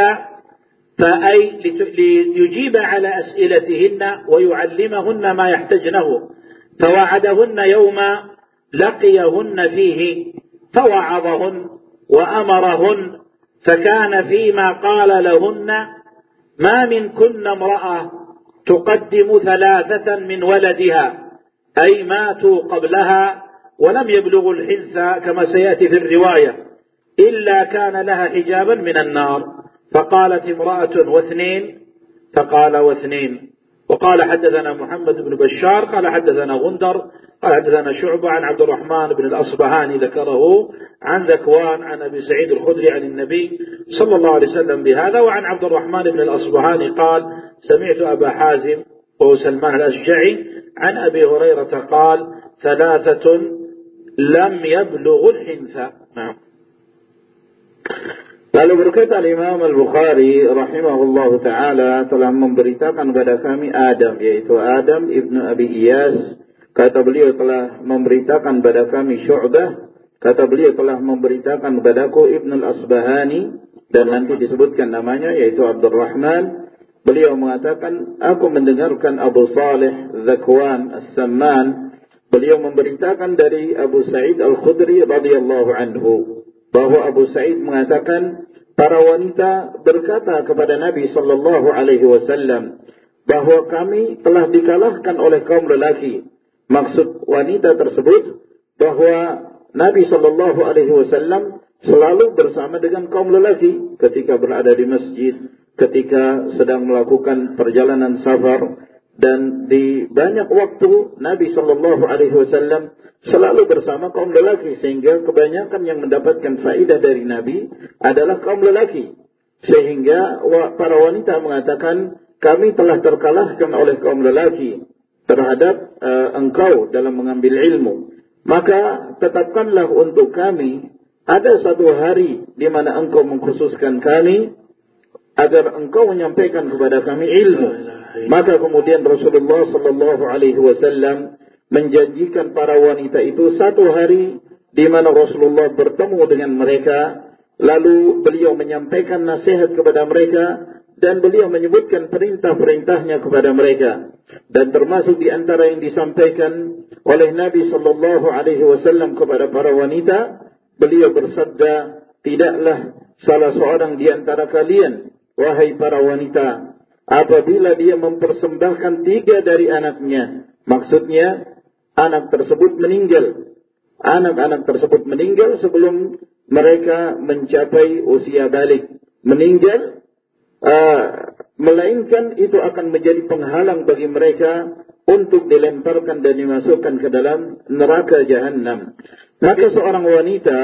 فأي ليجيب على أسئلتهن ويعلمهن ما يحتجنه فوعدهن يوما لقيهن فيه فوعظهن وأمرهن فكان فيما قال لهن ما من كن امرأة تقدم ثلاثة من ولدها. أي ماتوا قبلها ولم يبلغوا الحنث كما سيأتي في الرواية إلا كان لها حجابا من النار. فقالت امرأة واثنين فقال واثنين. وقال حدثنا محمد بن بشار قال حدثنا غندر قال حدثنا شعبة عن عبد الرحمن بن الأصبهاني ذكره عن ذكوان عن أبي سعيد الخدري عن النبي صلى الله عليه وسلم بهذا وعن عبد الرحمن بن الأصبهاني قال سمعت أبا حازم وهو سلمان الأشجعي عن أبي هريرة قال ثلاثة لم يبلغ الحنث نعم Lalu berkata Imam Al-Bukhari rahimahullah taala telah memberitakan kepada kami Adam yaitu Adam ibnu Abi Iyas kata beliau telah memberitakan kepada kami Syu'bah kata beliau telah memberitakan kepadaku Ibnu Al-Asbahani dan nanti disebutkan namanya yaitu Abdurrahman beliau mengatakan aku mendengarkan Abu Saleh Zakwan As-Samman beliau memberitakan dari Abu Sa'id Al-Khudri radhiyallahu anhu bahwa Abu Sa'id mengatakan para wanita berkata kepada Nabi sallallahu alaihi wasallam bahwa kami telah dikalahkan oleh kaum lelaki. Maksud wanita tersebut bahwa Nabi sallallahu alaihi wasallam selalu bersama dengan kaum lelaki ketika berada di masjid, ketika sedang melakukan perjalanan safar dan di banyak waktu Nabi sallallahu alaihi wasallam selalu bersama kaum lelaki sehingga kebanyakan yang mendapatkan faidah dari Nabi adalah kaum lelaki. Sehingga para wanita mengatakan kami telah terkalahkan oleh kaum lelaki terhadap uh, engkau dalam mengambil ilmu. Maka tetapkanlah untuk kami. Ada satu hari di mana engkau mengkhususkan kami agar engkau menyampaikan kepada kami ilmu maka kemudian Rasulullah sallallahu alaihi wasallam menjanjikan para wanita itu satu hari di mana Rasulullah bertemu dengan mereka, lalu beliau menyampaikan nasihat kepada mereka dan beliau menyebutkan perintah-perintahnya kepada mereka. Dan termasuk di antara yang disampaikan oleh Nabi sallallahu alaihi wasallam kepada para wanita, beliau bersabda, "Tidaklah salah seorang di antara kalian, wahai para wanita, apabila dia mempersembahkan tiga dari anaknya, maksudnya anak tersebut meninggal. Anak-anak tersebut meninggal sebelum mereka mencapai usia balik. Meninggal, uh, melainkan itu akan menjadi penghalang bagi mereka untuk dilemparkan dan dimasukkan ke dalam neraka jahanam. Maka seorang wanita,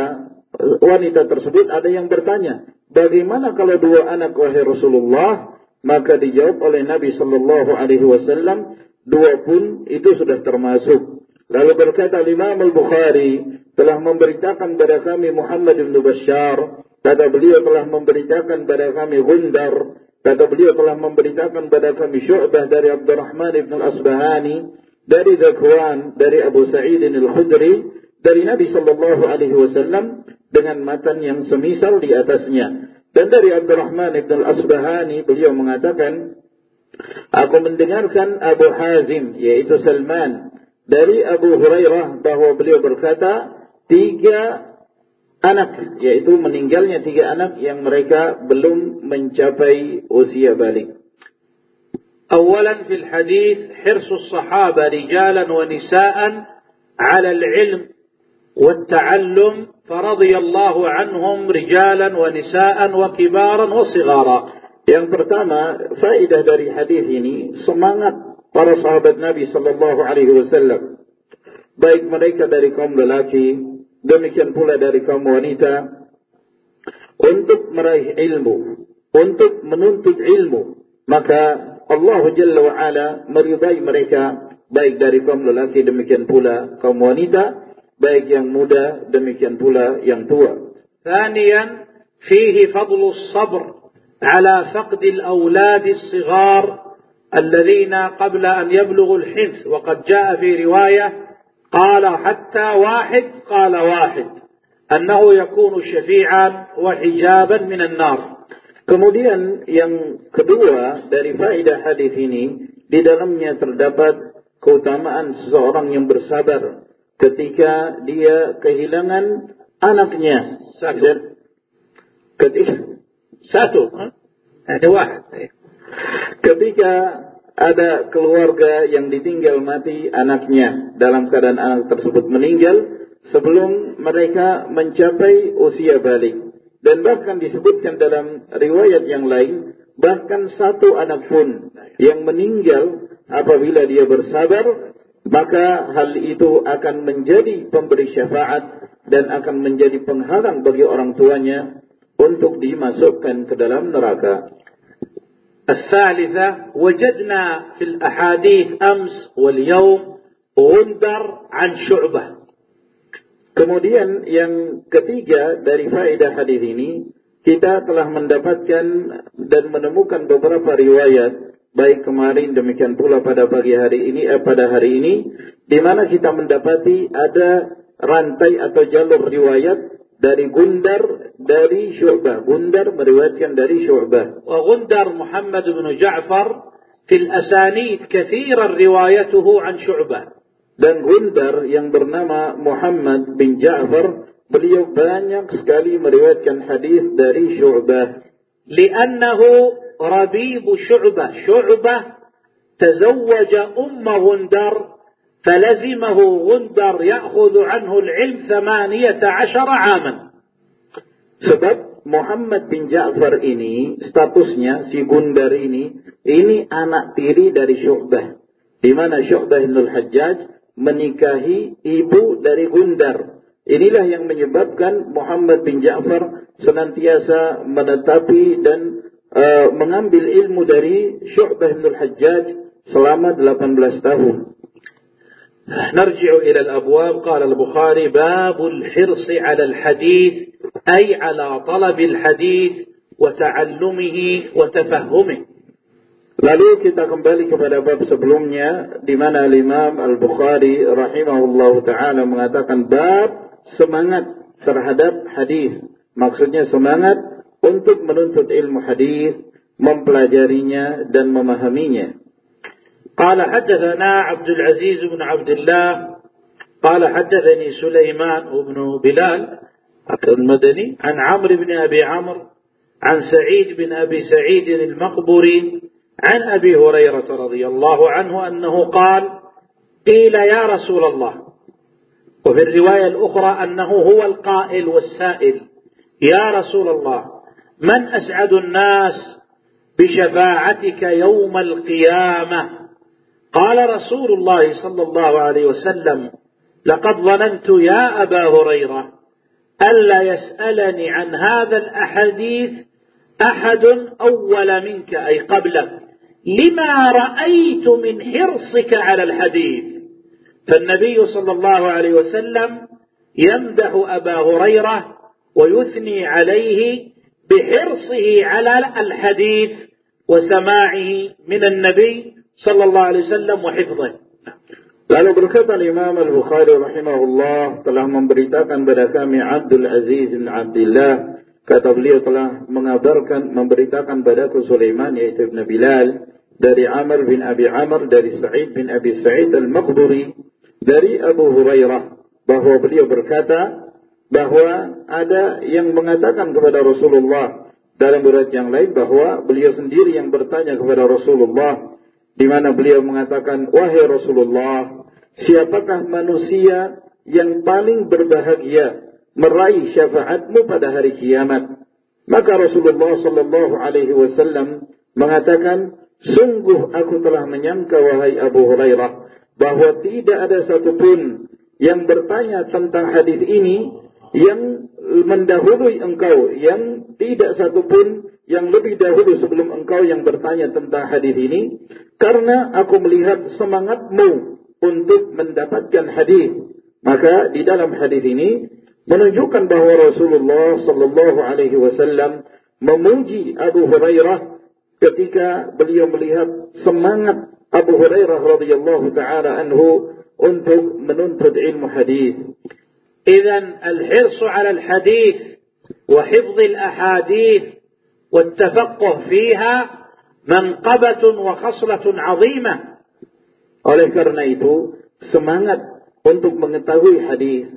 wanita tersebut ada yang bertanya, bagaimana kalau dua anak wahai Rasulullah? Maka dijawab oleh Nabi Sallallahu Alaihi Wasallam, dua pun itu sudah termasuk. Lalu berkata Imam Al-Bukhari telah memberitakan kepada kami Muhammad bin Bashar, kata beliau telah memberitakan kepada kami Gundar, kata beliau telah memberitakan kepada kami Syu'bah dari Abdurrahman bin Al-Asbahani, dari Zakwan, dari Abu Sa'id Al-Khudri, dari Nabi sallallahu alaihi wasallam dengan matan yang semisal di atasnya. Dan dari Abdurrahman ibn al-Asbahani beliau mengatakan, Aku mendengarkan Abu Hazim, yaitu Salman, dari Abu Hurairah bahwa beliau berkata, tiga anak, yaitu meninggalnya tiga anak yang mereka belum mencapai usia balik. Awalan fil hadis, hirsus sahaba رجالا ونساء على العلم والتعلم فرضي الله عنهم رجالا ونساء وكبارا وصغارا. Yang pertama, faedah dari hadis ini semangat para sahabat Nabi sallallahu alaihi wasallam baik mereka dari kaum lelaki demikian pula dari kaum wanita untuk meraih ilmu untuk menuntut ilmu maka Allah Jalla wa Ala meridai mereka baik dari kaum lelaki demikian pula kaum wanita Baik yang muda demikian pula yang tua ثانيا فيه فضل الصبر على فقد الأولاد الصغار الذين قبل أن يبلغوا الحنث وقد جاء في رواية قال حتى واحد قال واحد أنه يكون شفيعا وحجابا من النار Kemudian yang kedua dari faedah hadis ini di dalamnya terdapat keutamaan seseorang yang bersabar ketika dia kehilangan anaknya. Dan ketika Satu. Ada wahid. Ketika ada keluarga yang ditinggal mati anaknya dalam keadaan anak tersebut meninggal sebelum mereka mencapai usia balik. Dan bahkan disebutkan dalam riwayat yang lain, bahkan satu anak pun yang meninggal apabila dia bersabar, maka hal itu akan menjadi pemberi syafaat dan akan menjadi penghalang bagi orang tuanya untuk dimasukkan ke dalam neraka. الثالثة وجدنا في الأحاديث أمس واليوم غندر عن شعبة Kemudian yang ketiga dari faedah hadis ini, kita telah mendapatkan dan menemukan beberapa riwayat baik kemarin demikian pula pada pagi hari ini eh, pada hari ini di mana kita mendapati ada rantai atau jalur riwayat dari Gundar dari Syu'bah. Gundar meriwayatkan dari Syu'bah. Wa Gundar Muhammad bin Ja'far fil asanid kathiran riwayatuhu an Syu'bah. Dan Gundar yang bernama Muhammad bin Ja'far, beliau banyak sekali meriwayatkan hadis dari Syu'bah. Liannahu rabib Syu'bah. Syu'bah تزوج أم غندر فلزمه غندر يأخذ عنه العلم ثمانية عشر عاما Sebab Muhammad bin Ja'far ini statusnya si Gundar ini ini anak tiri dari Syu'bah. Di mana Syu'bah bin Hajjaj menikahi ibu dari Gundar. Inilah yang menyebabkan Muhammad bin Ja'far senantiasa menetapi dan uh, mengambil ilmu dari Syu'bah bin Hajjaj selama 18 tahun. نرجع إلى الأبواب قال البخاري باب الحرص على الحديث أي على طلب الحديث وتعلمه وتفهمه Lalu kita kembali kepada bab sebelumnya di mana Imam Al-Bukhari rahimahullahu taala mengatakan bab semangat terhadap hadis. Maksudnya semangat untuk menuntut ilmu hadis, mempelajarinya dan memahaminya. حدثنا عبد العزيز بن عبد الله قال حدثني سليمان بن بلال المدني عن عمرو بن أبي عمرو عن سعيد بن أبي سعيد المقبري عن أبي هريرة رضي الله عنه أنه قال قيل يا رسول الله وفي الرواية الأخرى أنه هو القائل والسائل يا رسول الله من أسعد الناس بشفاعتك يوم القيامة؟ قال رسول الله صلى الله عليه وسلم لقد ظننت يا أبا هريرة ألا يسألني عن هذا الأحاديث أحد أول منك أي قبلك لما رأيت من حرصك على الحديث؟ فالنبي صلى الله عليه وسلم يمدح أبا هريرة ويثني عليه بحرصه على الحديث وسماعه من النبي صلى الله عليه وسلم وحفظه Lalu berkata Imam Al-Bukhari rahimahullah telah memberitakan kepada kami Abdul Aziz bin Abdullah kata beliau telah mengabarkan memberitakan padaku Sulaiman yaitu Ibn Bilal dari Amr bin Abi Amr dari Sa'id bin Abi Sa'id Al-Maqburi dari Abu Hurairah bahwa beliau berkata bahwa ada yang mengatakan kepada Rasulullah dalam berat yang lain bahwa beliau sendiri yang bertanya kepada Rasulullah di mana beliau mengatakan wahai Rasulullah siapakah manusia yang paling berbahagia meraih syafaatmu pada hari kiamat? Maka Rasulullah sallallahu alaihi wasallam mengatakan Sungguh aku telah menyangka wahai Abu Hurairah bahwa tidak ada satupun yang bertanya tentang hadis ini yang mendahului engkau, yang tidak satupun yang lebih dahulu sebelum engkau yang bertanya tentang hadis ini, karena aku melihat semangatmu untuk mendapatkan hadis. Maka di dalam hadis ini menunjukkan bahwa Rasulullah Sallallahu Alaihi Wasallam memuji Abu Hurairah ketika beliau melihat semangat Abu Hurairah radhiyallahu taala anhu untuk menuntut ilmu hadis. إذا الحرص على الحديث وحفظ الأحاديث والتفقه فيها منقبة وخصلة عظيمة. Oleh karena itu, semangat untuk mengetahui hadis,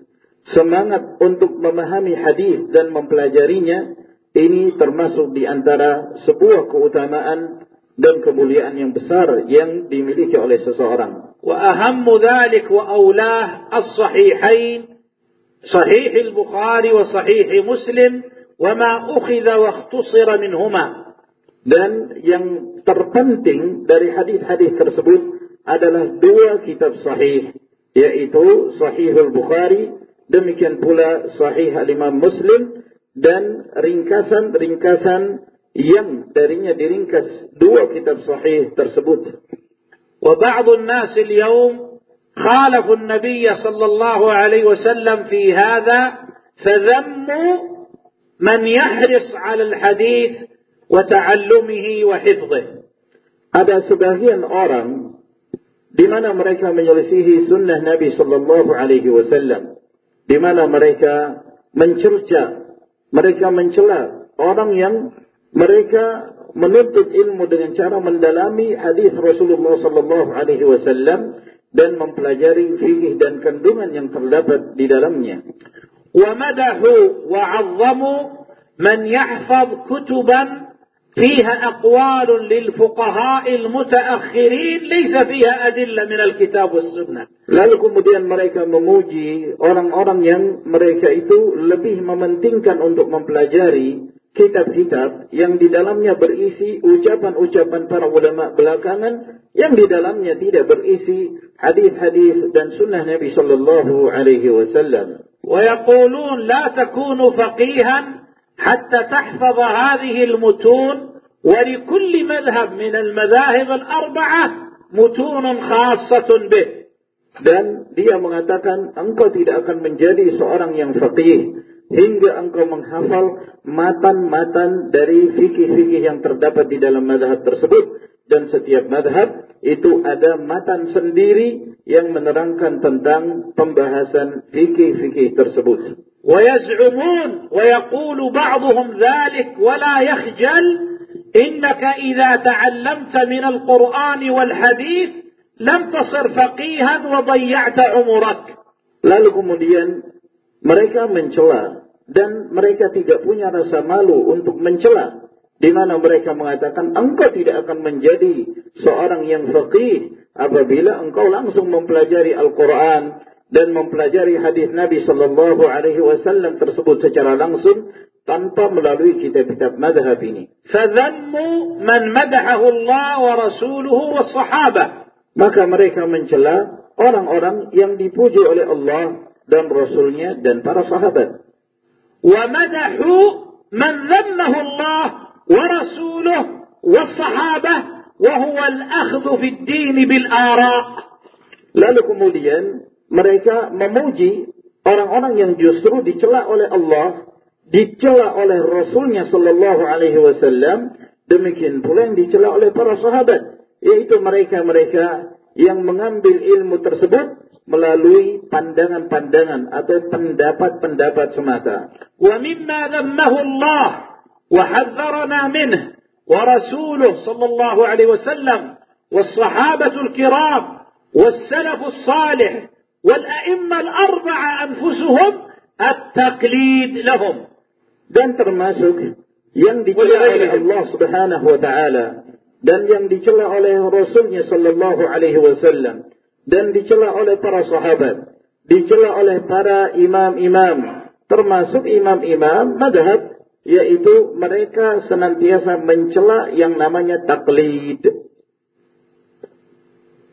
semangat untuk memahami hadis dan mempelajarinya ini termasuk di antara sebuah keutamaan dan kemuliaan yang besar yang dimiliki oleh seseorang. وأهم ذلك وأولاه الصحيحين صحيح البخاري وصحيح مسلم وما أخذ واختصر منهما Dan yang terpenting dari hadis-hadis tersebut adalah dua kitab sahih, yaitu Sahihul Bukhari, demikian pula Sahih Al-Imam Muslim, dan ringkasan-ringkasan yang darinya diringkas dua kitab sahih tersebut. وبعض الناس اليوم خالفوا النبي صلى الله عليه وسلم في هذا فذموا من يحرص على الحديث وتعلمه وحفظه Ada sebagian orang di mana mereka menyelisihi sunnah Nabi sallallahu alaihi wasallam, di mana mereka mencerca, mereka mencela orang yang mereka menuntut ilmu dengan cara mendalami hadis Rasulullah sallallahu alaihi wasallam dan mempelajari fikih dan kandungan yang terdapat di dalamnya. ومدحوا وعظموا من يحفظ كتبا فيها أقوال للفقهاء المتأخرين ليس فيها أدلة من الكتاب والسنة Lalu kemudian mereka memuji orang-orang yang mereka itu lebih mementingkan untuk mempelajari kitab-kitab yang di dalamnya berisi ucapan-ucapan para ulama belakangan yang di dalamnya tidak berisi hadis-hadis dan sunnah Nabi sallallahu alaihi wasallam. Wa yaqulun la takunu faqihan hatta tahfaz hadhihi al-mutun wa li kulli madhhab min al-madhahib. Dan dia mengatakan engkau tidak akan menjadi seorang yang faqih hingga engkau menghafal matan-matan dari fikih-fikih yang terdapat di dalam madhab tersebut dan setiap madhab itu ada matan sendiri yang menerangkan tentang pembahasan fikih-fikih tersebut. ويزعمون ويقول بعضهم ذلك ولا يخجل إنك إذا تعلمت من القرآن والحديث لم تصر فقيها وضيعت عمرك Lalu kemudian mereka mencela dan mereka tidak punya rasa malu untuk mencela di mana mereka mengatakan engkau tidak akan menjadi seorang yang faqih apabila engkau langsung mempelajari Al-Qur'an dan mempelajari hadis Nabi sallallahu alaihi wasallam tersebut secara langsung tanpa melalui kitab-kitab madhab ini. Fadhammu man madahahu Allah wa rasuluhu wa sahabah. Maka mereka mencela orang-orang yang dipuji oleh Allah dan Rasulnya dan para sahabat. Wa madahu man dhammahu Allah wa Rasuluh wa sahabah wa huwa al-akhdhu fi ad-din bil ara' Lalu kemudian mereka memuji orang-orang yang justru dicela oleh Allah, dicela oleh Rasulnya Shallallahu Alaihi Wasallam, demikian pula yang dicela oleh para sahabat, yaitu mereka-mereka yang mengambil ilmu tersebut melalui pandangan-pandangan atau pendapat-pendapat semata. ومما ذمه الله وحذرنا منه ورسوله صلى الله عليه وسلم والصحابة الكرام والسلف الصالح والأئمة الأربعة أنفسهم التقليد لهم Dan termasuk yang dicela oleh Allah Subhanahu wa taala dan yang dicela oleh Rasulnya sallallahu alaihi wasallam dan dicela oleh para sahabat, dicela oleh para imam-imam, termasuk imam-imam madhab, yaitu mereka senantiasa mencela yang namanya taklid.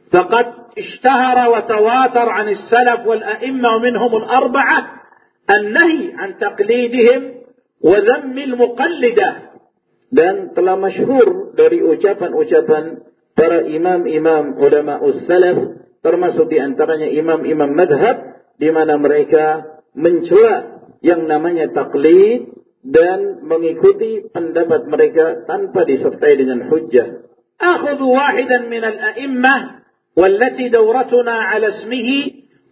فقد اشتهر وتواتر عن السلف والأئمة ومنهم الأربعة النهي عن تقليدهم وذم المقلدة Dan telah masyhur dari ucapan-ucapan para imam-imam ulama salaf termasuk di antaranya imam-imam madhab di mana mereka mencela yang namanya taklid dan mengikuti pendapat mereka tanpa disertai dengan hujjah. Akhudhu wahidan min al-a'immah wallati dawratuna ala ismihi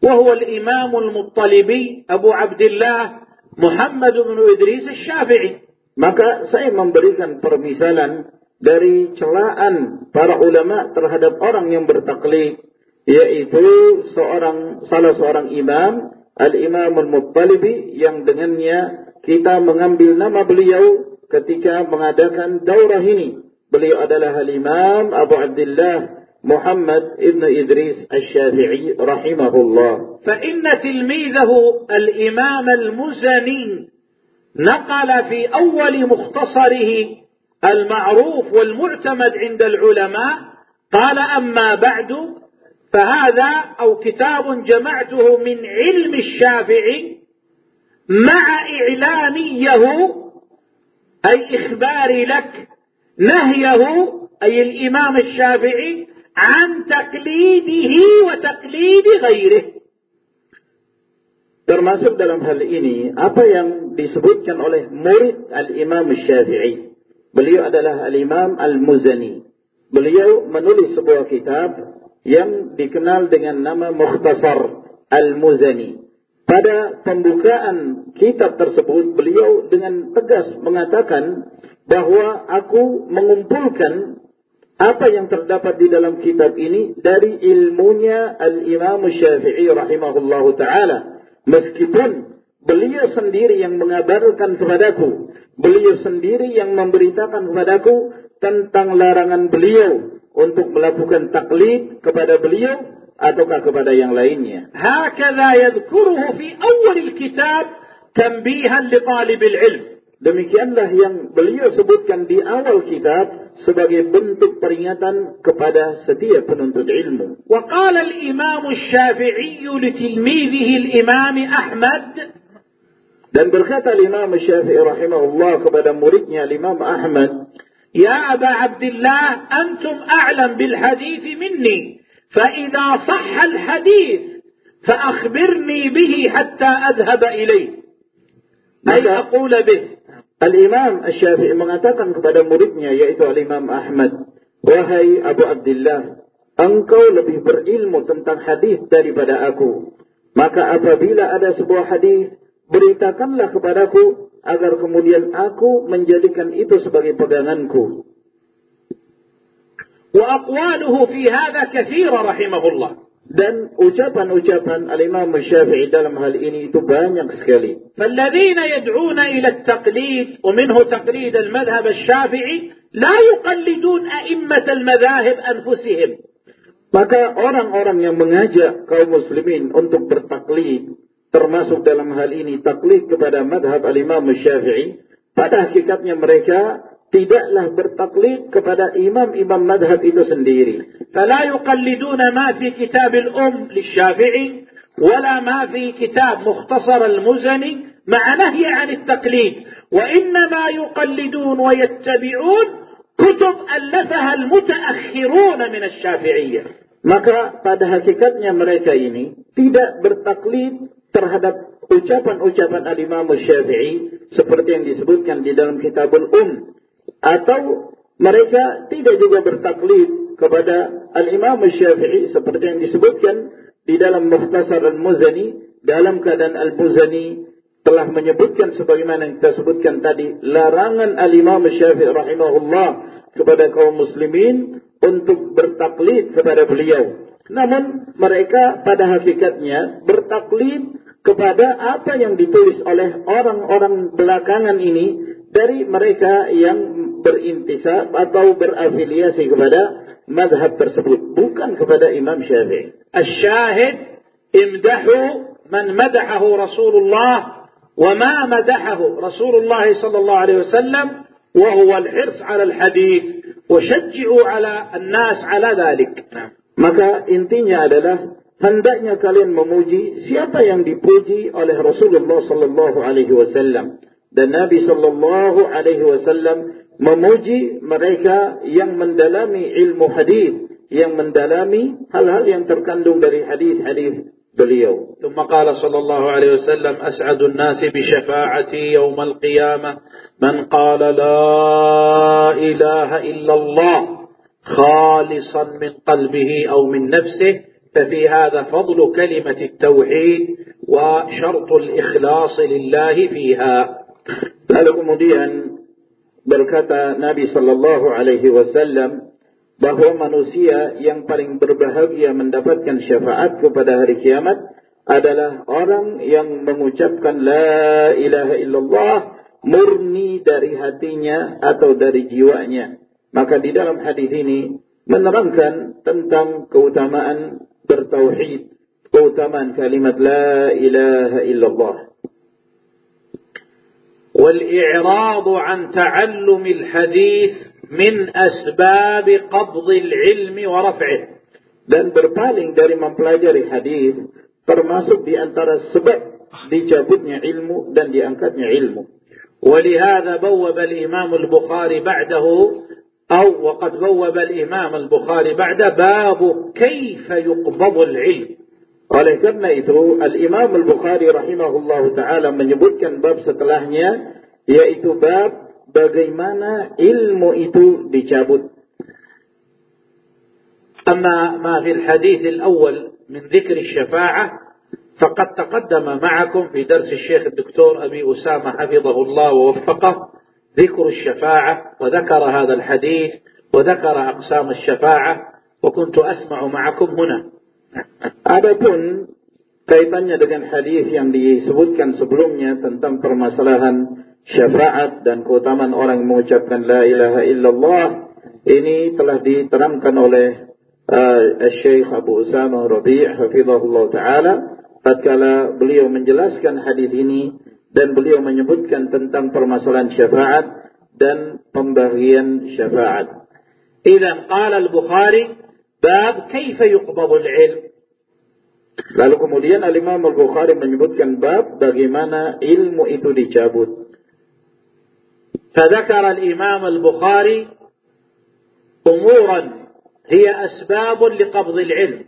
wa huwa al-imam al-muttalibi Abu Abdullah Muhammad bin Idris al-Syafi'i. Maka saya memberikan permisalan dari celaan para ulama terhadap orang yang bertaklid yaitu seorang salah seorang imam Al-Imam Al-Muttalibi yang dengannya kita mengambil nama beliau ketika mengadakan daurah ini. Beliau adalah Al-Imam Abu Abdullah ابن إدريس الشافعي رحمه الله فإن تلميذه الإمام المزني نقل في أول مختصره المعروف والمعتمد عند العلماء قال أما بعد فهذا أو كتاب جمعته من علم الشافعي مع إعلاميه أي إخباري لك نهيه أي الإمام الشافعي عن تقليده وتقليد غيره Termasuk dalam hal ini apa yang disebutkan oleh murid Al-Imam Syafi'i. Beliau adalah Al-Imam Al-Muzani. Beliau menulis sebuah kitab yang dikenal dengan nama Mukhtasar Al-Muzani. Pada pembukaan kitab tersebut, beliau dengan tegas mengatakan bahwa aku mengumpulkan apa yang terdapat di dalam kitab ini dari ilmunya Al-Imam Syafi'i rahimahullahu taala. Meskipun beliau sendiri yang mengabarkan kepadaku, beliau sendiri yang memberitakan kepadaku tentang larangan beliau untuk melakukan taklid kepada beliau ataukah kepada yang lainnya. Hakadha yadhkuruhu fi awal kitab tanbihan li talibil ilm. Demikianlah yang beliau sebutkan di awal kitab sebagai bentuk peringatan kepada setiap penuntut ilmu. Wa qala al-Imam Asy-Syafi'i li tilmidhihi al-Imam Ahmad dan berkata Imam Syafi'i rahimahullah kepada muridnya Imam Ahmad يا أبا عبد الله أنتم أعلم بالحديث مني فإذا صح الحديث فأخبرني به حتى أذهب إليه أي أقول به Al-Imam Syafi'i mengatakan kepada muridnya yaitu Al-Imam Ahmad, "Wahai Abu Abdullah, engkau lebih berilmu tentang hadis daripada aku. Maka apabila ada sebuah hadis, beritakanlah kepadaku agar kemudian aku menjadikan itu sebagai peganganku. Wa aqwaluhu fi hadha rahimahullah. Dan ucapan-ucapan al-Imam Syafi'i dalam hal ini itu banyak sekali. Yad'una ila taqlid, taqlid al-madhhab syafi'i, la. Maka orang-orang yang mengajak kaum muslimin untuk bertaklid termasuk dalam hal ini taklid kepada madhab al-imam syafi'i, pada hakikatnya mereka tidaklah bertaklid kepada imam-imam madhab itu sendiri. فلا يقلدون ما في كتاب الأم للشافعي ولا ما في كتاب مختصر المزني مع نهي عن التقليد وإنما يقلدون ويتبعون كتب ألفها المتأخرون من الشافعية Maka pada hakikatnya mereka ini tidak bertaklid terhadap ucapan-ucapan al-Imam Syafi'i seperti yang disebutkan di dalam kitabul Um atau mereka tidak juga bertaklid kepada Al-Imam Syafi'i seperti yang disebutkan di dalam Mukhtasar Al-Muzani dalam keadaan Al-Muzani telah menyebutkan sebagaimana yang kita sebutkan tadi larangan Al-Imam Syafi'i rahimahullah kepada kaum muslimin untuk bertaklid kepada beliau. Namun mereka pada hakikatnya bertaklid kepada apa yang ditulis oleh orang-orang belakangan ini dari mereka yang berintisab atau berafiliasi kepada madhab tersebut. Bukan kepada Imam Syafi'i. Asyahid imdahu man madahahu Rasulullah wa ma madahahu Rasulullah sallallahu alaihi wasallam wa huwa al-hirs ala al-hadith wa syajji'u ala an-nas ala dhalik. Maka intinya adalah hendaknya kalian memuji siapa yang dipuji oleh Rasulullah sallallahu alaihi wasallam dan Nabi sallallahu alaihi wasallam memuji mereka yang mendalami ilmu hadis yang mendalami hal-hal yang terkandung dari hadis-hadis beliau. ثم قال صلى الله عليه وسلم أسعد الناس بشفاعتي يوم القيامة من قال لا إله إلا الله خالصا من قلبه أو من نفسه ففي هذا فضل كلمة التوحيد وشرط الإخلاص لله فيها Lalu kemudian berkata Nabi sallallahu alaihi wasallam bahwa manusia yang paling berbahagia mendapatkan syafaat kepada hari kiamat adalah orang yang mengucapkan la ilaha illallah murni dari hatinya atau dari jiwanya. Maka di dalam hadis ini menerangkan tentang keutamaan bertauhid, keutamaan kalimat la ilaha illallah. والإعراض عن تعلم الحديث من أسباب قبض العلم ورفعه dan berpaling dari mempelajari hadis termasuk di antara sebab dicabutnya ilmu dan diangkatnya ilmu. ولهذا بوب الإمام البخاري بعده أو وقد بوب الإمام البخاري بعد باب كيف يقبض العلم Oleh karena itu, Al-Imam Al-Bukhari rahimahullah ta'ala menyebutkan bab setelahnya, yaitu bab bagaimana ilmu itu dicabut. أما ما في الحديث الأول من ذكر الشفاعة فقد تقدم معكم في درس الشيخ الدكتور أبي أسامة حفظه الله ووفقه ذكر الشفاعة وذكر هذا الحديث وذكر أقسام الشفاعة وكنت أسمع معكم هنا Adapun kaitannya dengan hadis yang disebutkan sebelumnya tentang permasalahan syafaat dan keutamaan orang yang mengucapkan la ilaha illallah ini telah diterangkan oleh Syekh Abu Usama Rabi' hafizahullah taala tatkala beliau menjelaskan hadis ini dan beliau menyebutkan tentang permasalahan syafaat dan pembagian syafaat. إذا قال البخاري باب كيف يقبض العلم Lalu kemudian Al-Imam Al-Bukhari menyebutkan bab bagaimana ilmu itu dicabut. فذكر الإمام البخاري أمورا هي أسباب لقبض العلم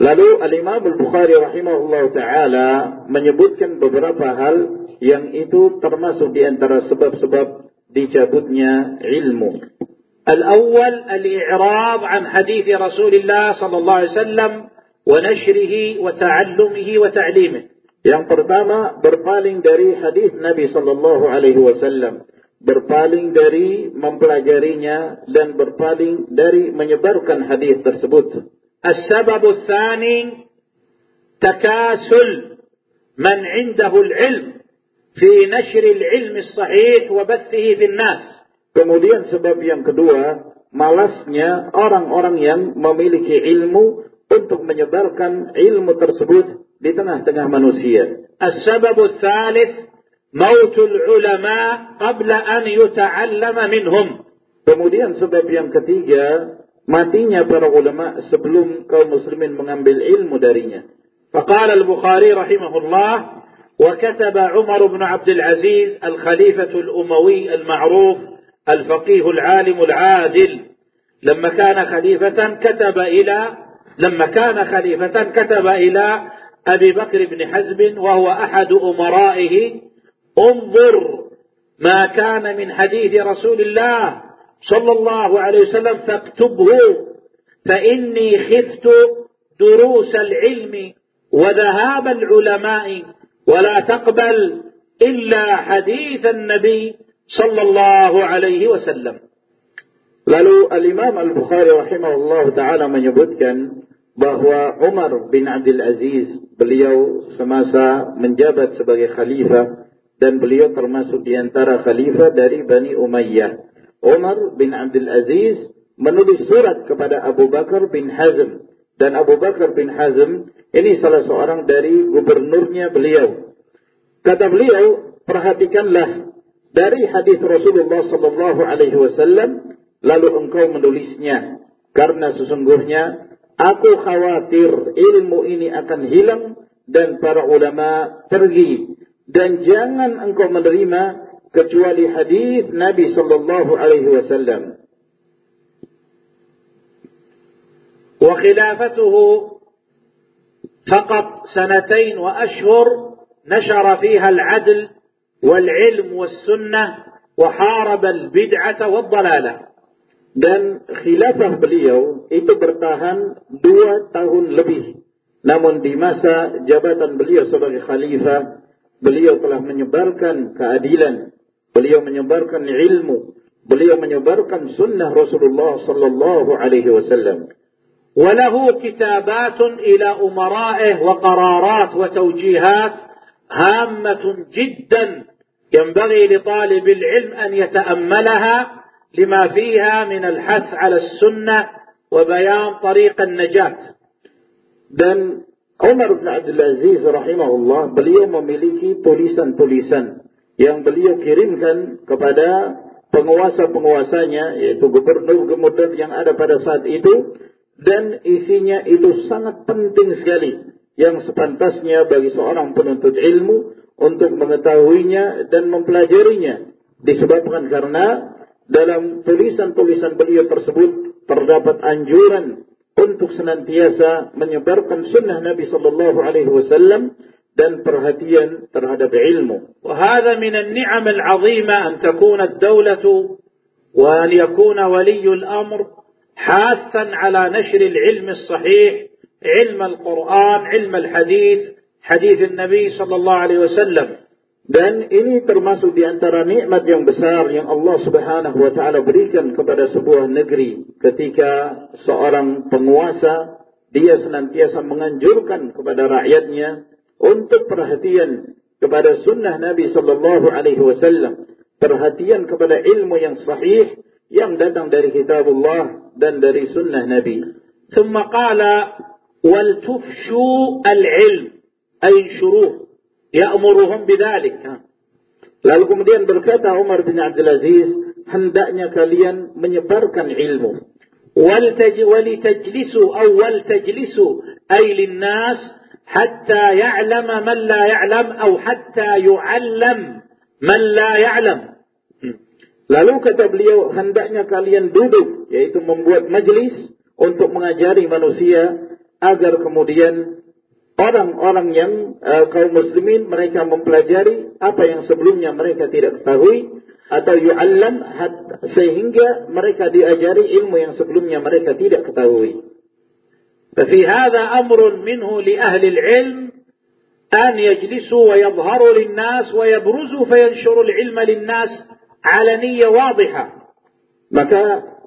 Lalu Al-Imam Al-Bukhari rahimahullah ta'ala menyebutkan beberapa hal yang itu termasuk di antara sebab-sebab dicabutnya ilmu. الأول الإعراض عن حديث رسول الله صلى الله عليه وسلم ونشره وتعلمه وتعليمه Yang pertama berpaling dari hadis Nabi sallallahu alaihi wasallam, berpaling dari mempelajarinya dan berpaling dari menyebarkan hadis tersebut. السبب الثاني تكاسل من عنده العلم fi nashril ilmi sahih wa bathihi fin nas. Kemudian sebab yang kedua, malasnya orang-orang yang memiliki ilmu untuk menyebarkan ilmu tersebut di tengah-tengah manusia. As-sababu tsalits mautul ulama qabla an yuta'allama minhum. Kemudian sebab yang ketiga, matinya para ulama sebelum kaum muslimin mengambil ilmu darinya. Faqala al-Bukhari rahimahullah وكتب عمر بن عبد العزيز الخليفة الأموي المعروف الفقيه العالم العادل. لما كان خليفة كتب إلى لما كان خليفة كتب إلى أبي بكر بن حزم وهو أحد أمرائه انظر ما كان من حديث رسول الله صلى الله عليه وسلم فاكتبه فإني خفت دروس العلم وذهاب العلماء ولا تقبل إلا حديث النبي صلى الله عليه وسلم Lalu Al-Imam Al-Bukhari rahimahullah ta'ala menyebutkan bahwa Umar bin Abdul Aziz, beliau semasa menjabat sebagai khalifah dan beliau termasuk di antara khalifah dari Bani Umayyah. Umar bin Abdul Aziz menulis surat kepada Abu Bakar bin Hazm dan Abu Bakar bin Hazm ini salah seorang dari gubernurnya beliau. Kata beliau, perhatikanlah dari hadis Rasulullah sallallahu alaihi wasallam lalu engkau menulisnya. Karena sesungguhnya aku khawatir ilmu ini akan hilang dan para ulama pergi. Dan jangan engkau menerima kecuali hadis Nabi sallallahu alaihi wasallam وخلافته فقط سنتين وأشهر نشر فيها العدل والعلم والسنة وحارب البدعة والضلالة dan khilafah beliau itu bertahan dua tahun lebih. Namun di masa jabatan beliau sebagai khalifah, beliau telah menyebarkan keadilan, beliau menyebarkan ilmu, beliau menyebarkan sunnah Rasulullah sallallahu alaihi wasallam. وله كتابات إلى أمرائه وقرارات وتوجيهات هامة جدا ينبغي لطالب العلم أن يتأملها لما فيها من الحث على السنة وبيان طريق النجاة dan Umar bin Abdul Aziz rahimahullah beliau memiliki tulisan-tulisan yang beliau kirimkan kepada penguasa-penguasanya yaitu gubernur-gubernur yang ada pada saat itu dan isinya itu sangat penting sekali yang sepantasnya bagi seorang penuntut ilmu untuk mengetahuinya dan mempelajarinya disebabkan karena dalam tulisan-tulisan beliau tersebut terdapat anjuran untuk senantiasa menyebarkan sunnah Nabi sallallahu alaihi wasallam dan perhatian terhadap ilmu. وهذا من النعم العظيمة أن تكون الدولة وأن يكون ولي الأمر حاثا على نشر العلم الصحيح علم القرآن علم الحديث حديث النبي صلى الله عليه وسلم Dan ini termasuk di antara nikmat yang besar yang Allah Subhanahu wa taala berikan kepada sebuah negeri ketika seorang penguasa dia senantiasa menganjurkan kepada rakyatnya untuk perhatian kepada sunnah Nabi sallallahu alaihi wasallam, perhatian kepada ilmu yang sahih yang datang dari kitabullah dan dari sunnah Nabi. ثم قال ولتفشوا العلم أي انشروه ya'muruhum bidzalik. Lalu kemudian berkata Umar bin Abdul Aziz, hendaknya kalian menyebarkan ilmu. ولتجلسوا أو ولتجلسوا أي للناس حتى يعلم من لا يعلم أو حتى يعلم من لا يعلم Lalu kata beliau, hendaknya kalian duduk, yaitu membuat majlis untuk mengajari manusia agar kemudian orang-orang yang uh, kaum muslimin mereka mempelajari apa yang sebelumnya mereka tidak ketahui atau yu'allam sehingga mereka diajari ilmu yang sebelumnya mereka tidak ketahui. ففي هذا أمر منه لأهل العلم أن يجلسوا ويظهروا للناس ويبرزوا فينشروا العلم للناس alaniyah wadihah. Maka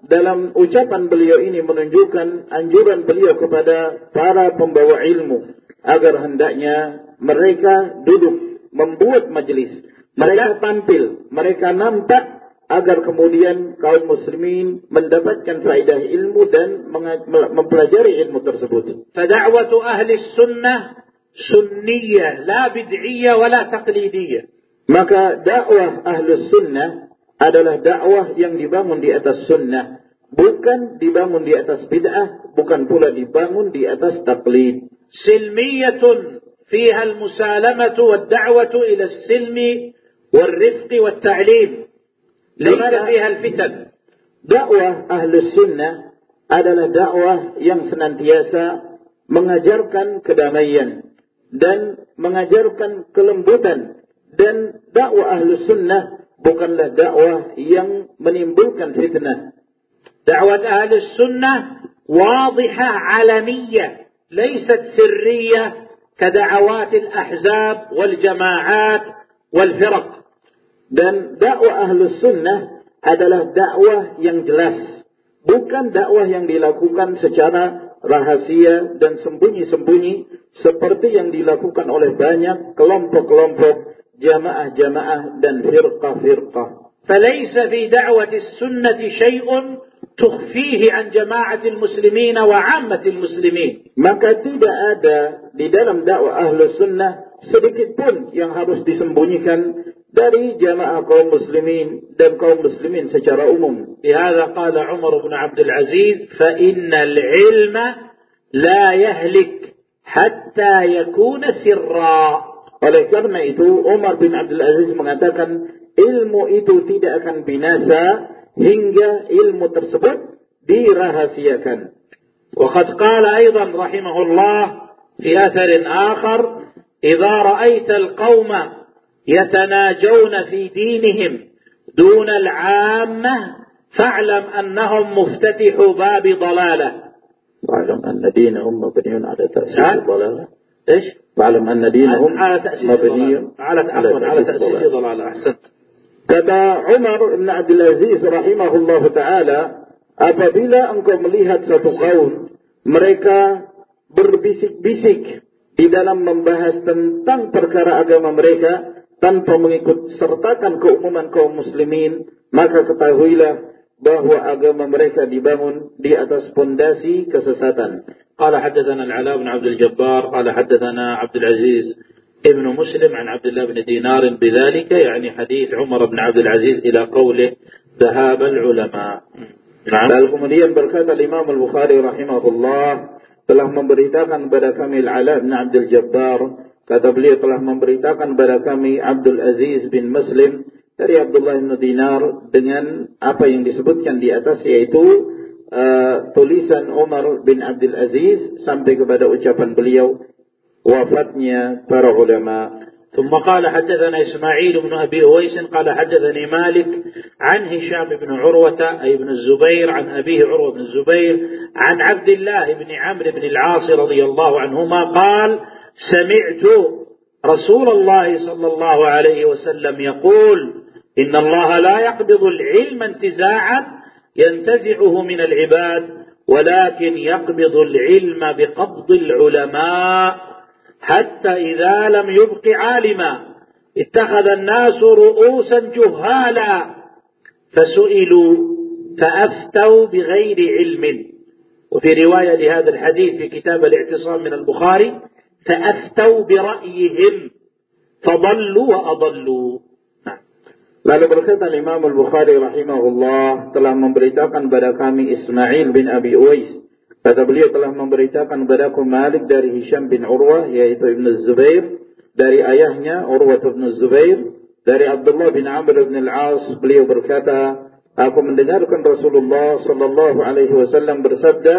dalam ucapan beliau ini menunjukkan anjuran beliau kepada para pembawa ilmu agar hendaknya mereka duduk membuat majelis. Mereka tampil, mereka nampak agar kemudian kaum muslimin mendapatkan faedah ilmu dan mempelajari ilmu tersebut. Fada'watu ahli sunnah sunniyah, la bid'iyah wa la taqlidiyah. Maka dakwah ahli sunnah adalah dakwah yang dibangun di atas sunnah, bukan dibangun di atas bid'ah, bukan pula dibangun di atas taklid. Silmiyatun fiha al-musalamatu wa da'watu ila silmi wal rifqi wa ta'lim. Limada fiha al-fitan. Dakwah ahli sunnah adalah dakwah yang senantiasa mengajarkan kedamaian dan mengajarkan kelembutan dan dakwah ahli sunnah bukanlah dakwah yang menimbulkan fitnah. Dakwah ahli sunnah wadihah alamiyah ليست سرية كدعوات الأحزاب والجماعات والفرق dan dakwah ahlus sunnah adalah dakwah yang jelas bukan dakwah yang dilakukan secara rahasia dan sembunyi-sembunyi seperti yang dilakukan oleh banyak kelompok-kelompok jamaah-jamaah dan firqah-firqah. فليس في دعوة السنة شيء تخفيه عن جماعة المسلمين وعامة المسلمين maka tidak ada di dalam dakwah ahlu sunnah sedikit pun yang harus disembunyikan dari jamaah kaum muslimin dan kaum muslimin secara umum. لهذا قال عمر بن عبد العزيز فإن العلم لا يهلك حتى يكون سرا. Oleh karena itu Umar bin Abdul Aziz mengatakan ilmu itu tidak akan binasa hingga ilmu tersebut dirahasiakan. وقد قال أيضا رحمه الله في أثر آخر إذا رأيت القوم يتناجون في دينهم دون العامة فاعلم أنهم مفتتح باب ضلالة واعلم أن دينهم مبني على تأسيس ضلالة إيش؟ واعلم أن دينهم على تأسيس مبني على عفوا على تأسيس ضلالة أحسنت Kata Umar bin Abdul Aziz rahimahullah ta'ala, apabila engkau melihat satu kaum, mereka berbisik-bisik di dalam membahas tentang perkara agama mereka, tanpa mengikut sertakan keumuman kaum muslimin, maka ketahuilah bahwa agama mereka dibangun di atas pondasi kesesatan. قال حدثنا العلاء بن عبد الجبار قال حدثنا عبد العزيز ابن مسلم عن عبد الله بن دينار بذلك يعني حديث عمر بن عبد العزيز إلى قوله ذهاب العلماء نعم. Lalu kemudian berkata Imam Al-Bukhari rahimahullah telah memberitakan kepada kami Al-Ala bin Abdul Jabbar kata beliau telah memberitakan kepada kami Abdul Aziz bin Muslim dari Abdullah bin Dinar dengan apa yang disebutkan di atas yaitu uh, tulisan Umar bin Abdul Aziz sampai kepada ucapan beliau wafatnya para ulama. ثم قال حدثنا إسماعيل بن أبي أويس قال حدثني مالك عن هشام بن عروة أي بن الزبير عن أبيه عروة بن الزبير عن عبد الله بن عمرو بن العاص رضي الله عنهما قال سمعت رسول الله صلى الله عليه وسلم يقول إن الله لا يقبض العلم انتزاعا ينتزعه من العباد ولكن يقبض العلم بقبض العلماء. حتى إذا لم يبق عالما اتخذ الناس رؤوسا جهالا فسئلوا فأفتوا بغير علم. وفي رواية لهذا الحديث في كتاب الاعتصام من البخاري فأفتوا برأيهم فضلوا وأضلوا. Lalu berkata Imam Al-Bukhari rahimahullah telah memberitakan kepada kami Ismail bin Abi Uwais. Kata beliau telah memberitakan kepada Malik dari Hisham bin Urwah yaitu Ibn Zubair dari ayahnya Urwah bin Zubair dari Abdullah bin Amr bin Al-As beliau berkata aku mendengarkan Rasulullah sallallahu alaihi wasallam bersabda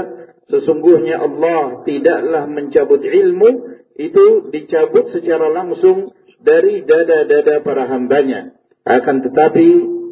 sesungguhnya Allah tidaklah mencabut ilmu itu dicabut secara langsung dari dada-dada para hambanya akan tetapi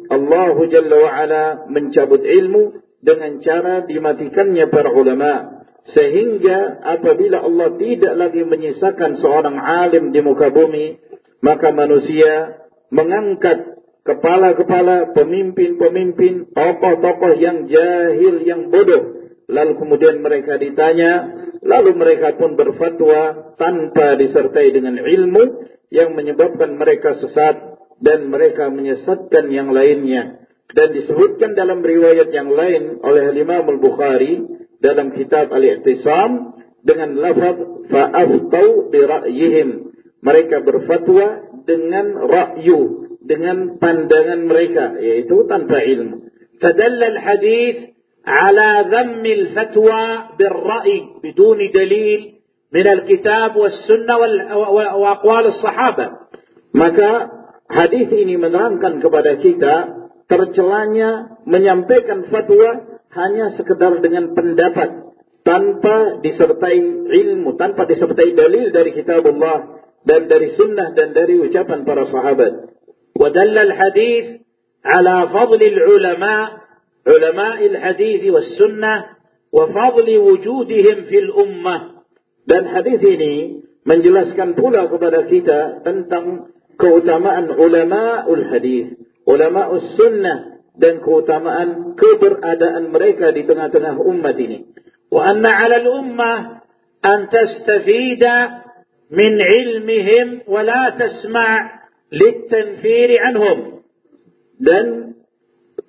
Allah Jalla wa'ala mencabut ilmu dengan cara dimatikannya para ulama. Sehingga apabila Allah tidak lagi menyisakan seorang alim di muka bumi, maka manusia mengangkat kepala-kepala pemimpin-pemimpin, tokoh-tokoh yang jahil, yang bodoh. Lalu kemudian mereka ditanya, lalu mereka pun berfatwa tanpa disertai dengan ilmu yang menyebabkan mereka sesat dan mereka menyesatkan yang lainnya dan disebutkan dalam riwayat yang lain oleh Imam Al-Bukhari dalam kitab Al-I'tisam dengan lafaz fa'aftau bi ra'yihim mereka berfatwa dengan ra'yu dengan pandangan mereka yaitu tanpa ilmu فدل الحديث على ذم الفتوى بالرأي بدون دليل من الكتاب والسنة وأقوال الصحابة maka Hadis ini menerangkan kepada kita tercelanya menyampaikan fatwa hanya sekedar dengan pendapat tanpa disertai ilmu, tanpa disertai dalil dari kitabullah dan dari sunnah dan dari ucapan para sahabat. Wadallal hadis ala fadlil ulama ulama al-hadis was sunnah wa fadli wujudihim fil ummah. Dan hadis ini menjelaskan pula kepada kita tentang keutamaan ulama ul hadis, ulama sunnah dan keutamaan keberadaan mereka di tengah-tengah umat ini. Wa anna 'ala al-ummah an tastafida min ilmihim wa la tasma' lit-tanfir 'anhum. Dan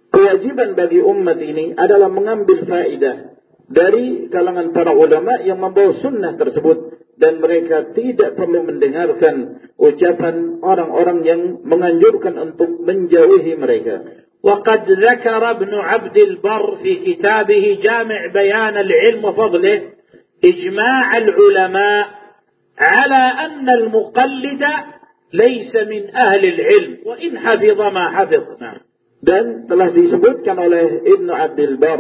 kewajiban bagi umat ini adalah mengambil faidah dari kalangan para ulama yang membawa sunnah tersebut dan mereka tidak perlu mendengarkan ucapan orang-orang yang menganjurkan untuk menjauhi mereka. وقد ذكر ابن عبد البر في كتابه جامع بيان العلم وفضله إجماع العلماء على أن المقلد ليس من أهل العلم وإن حفظ ما حفظ نعم. dan telah disebutkan oleh Ibn Abdul Bar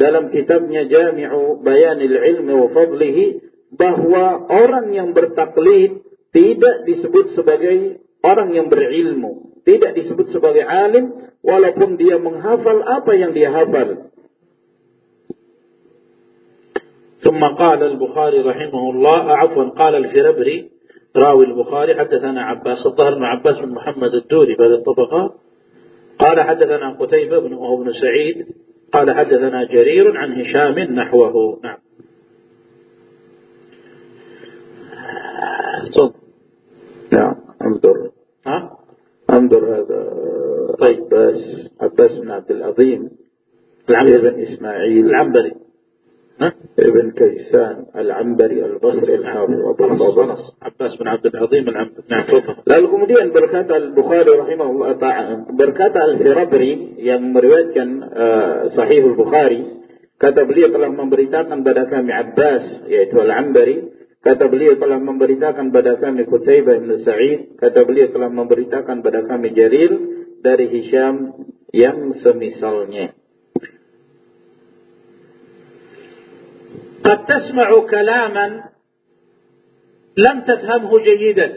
dalam kitabnya Jami'u Bayanil Ilmi wa Fadlihi bahwa orang yang bertaklid tidak disebut sebagai orang yang berilmu, tidak disebut sebagai alim walaupun dia menghafal apa yang dia hafal. ثم قال البخاري رحمه الله عفوا قال الفربري راوي البخاري حدثنا عباس الظهر بن عباس بن محمد الدوري بهذه الطبقات قال حدثنا قتيبة بن وهو بن سعيد قال حدثنا جرير عن هشام نحوه نعم احتر نعم انظر ها؟ انظر هذا طيب. عباس عباس بن عبد العظيم العنبري ابن إسماعيل. العنبري. ها؟ ابن كيسان العنبري البصري الحافظ. ابو بنص عباس بن عبد العظيم العنبري. نعم. تفضل لا الغمدي بركات البخاري رحمه الله. تعالى بركات الفربري مروات كان آه، صحيح البخاري كتب لي قلم memberitakan بدا كان عباس yaitu Al-Ambari kata beliau telah memberitakan pada kami Qutaibah bin Sa'id, kata beliau telah memberitakan pada kami Jarir dari Hisham yang semisalnya. قد تسمع كلاما لم تفهمه جيدا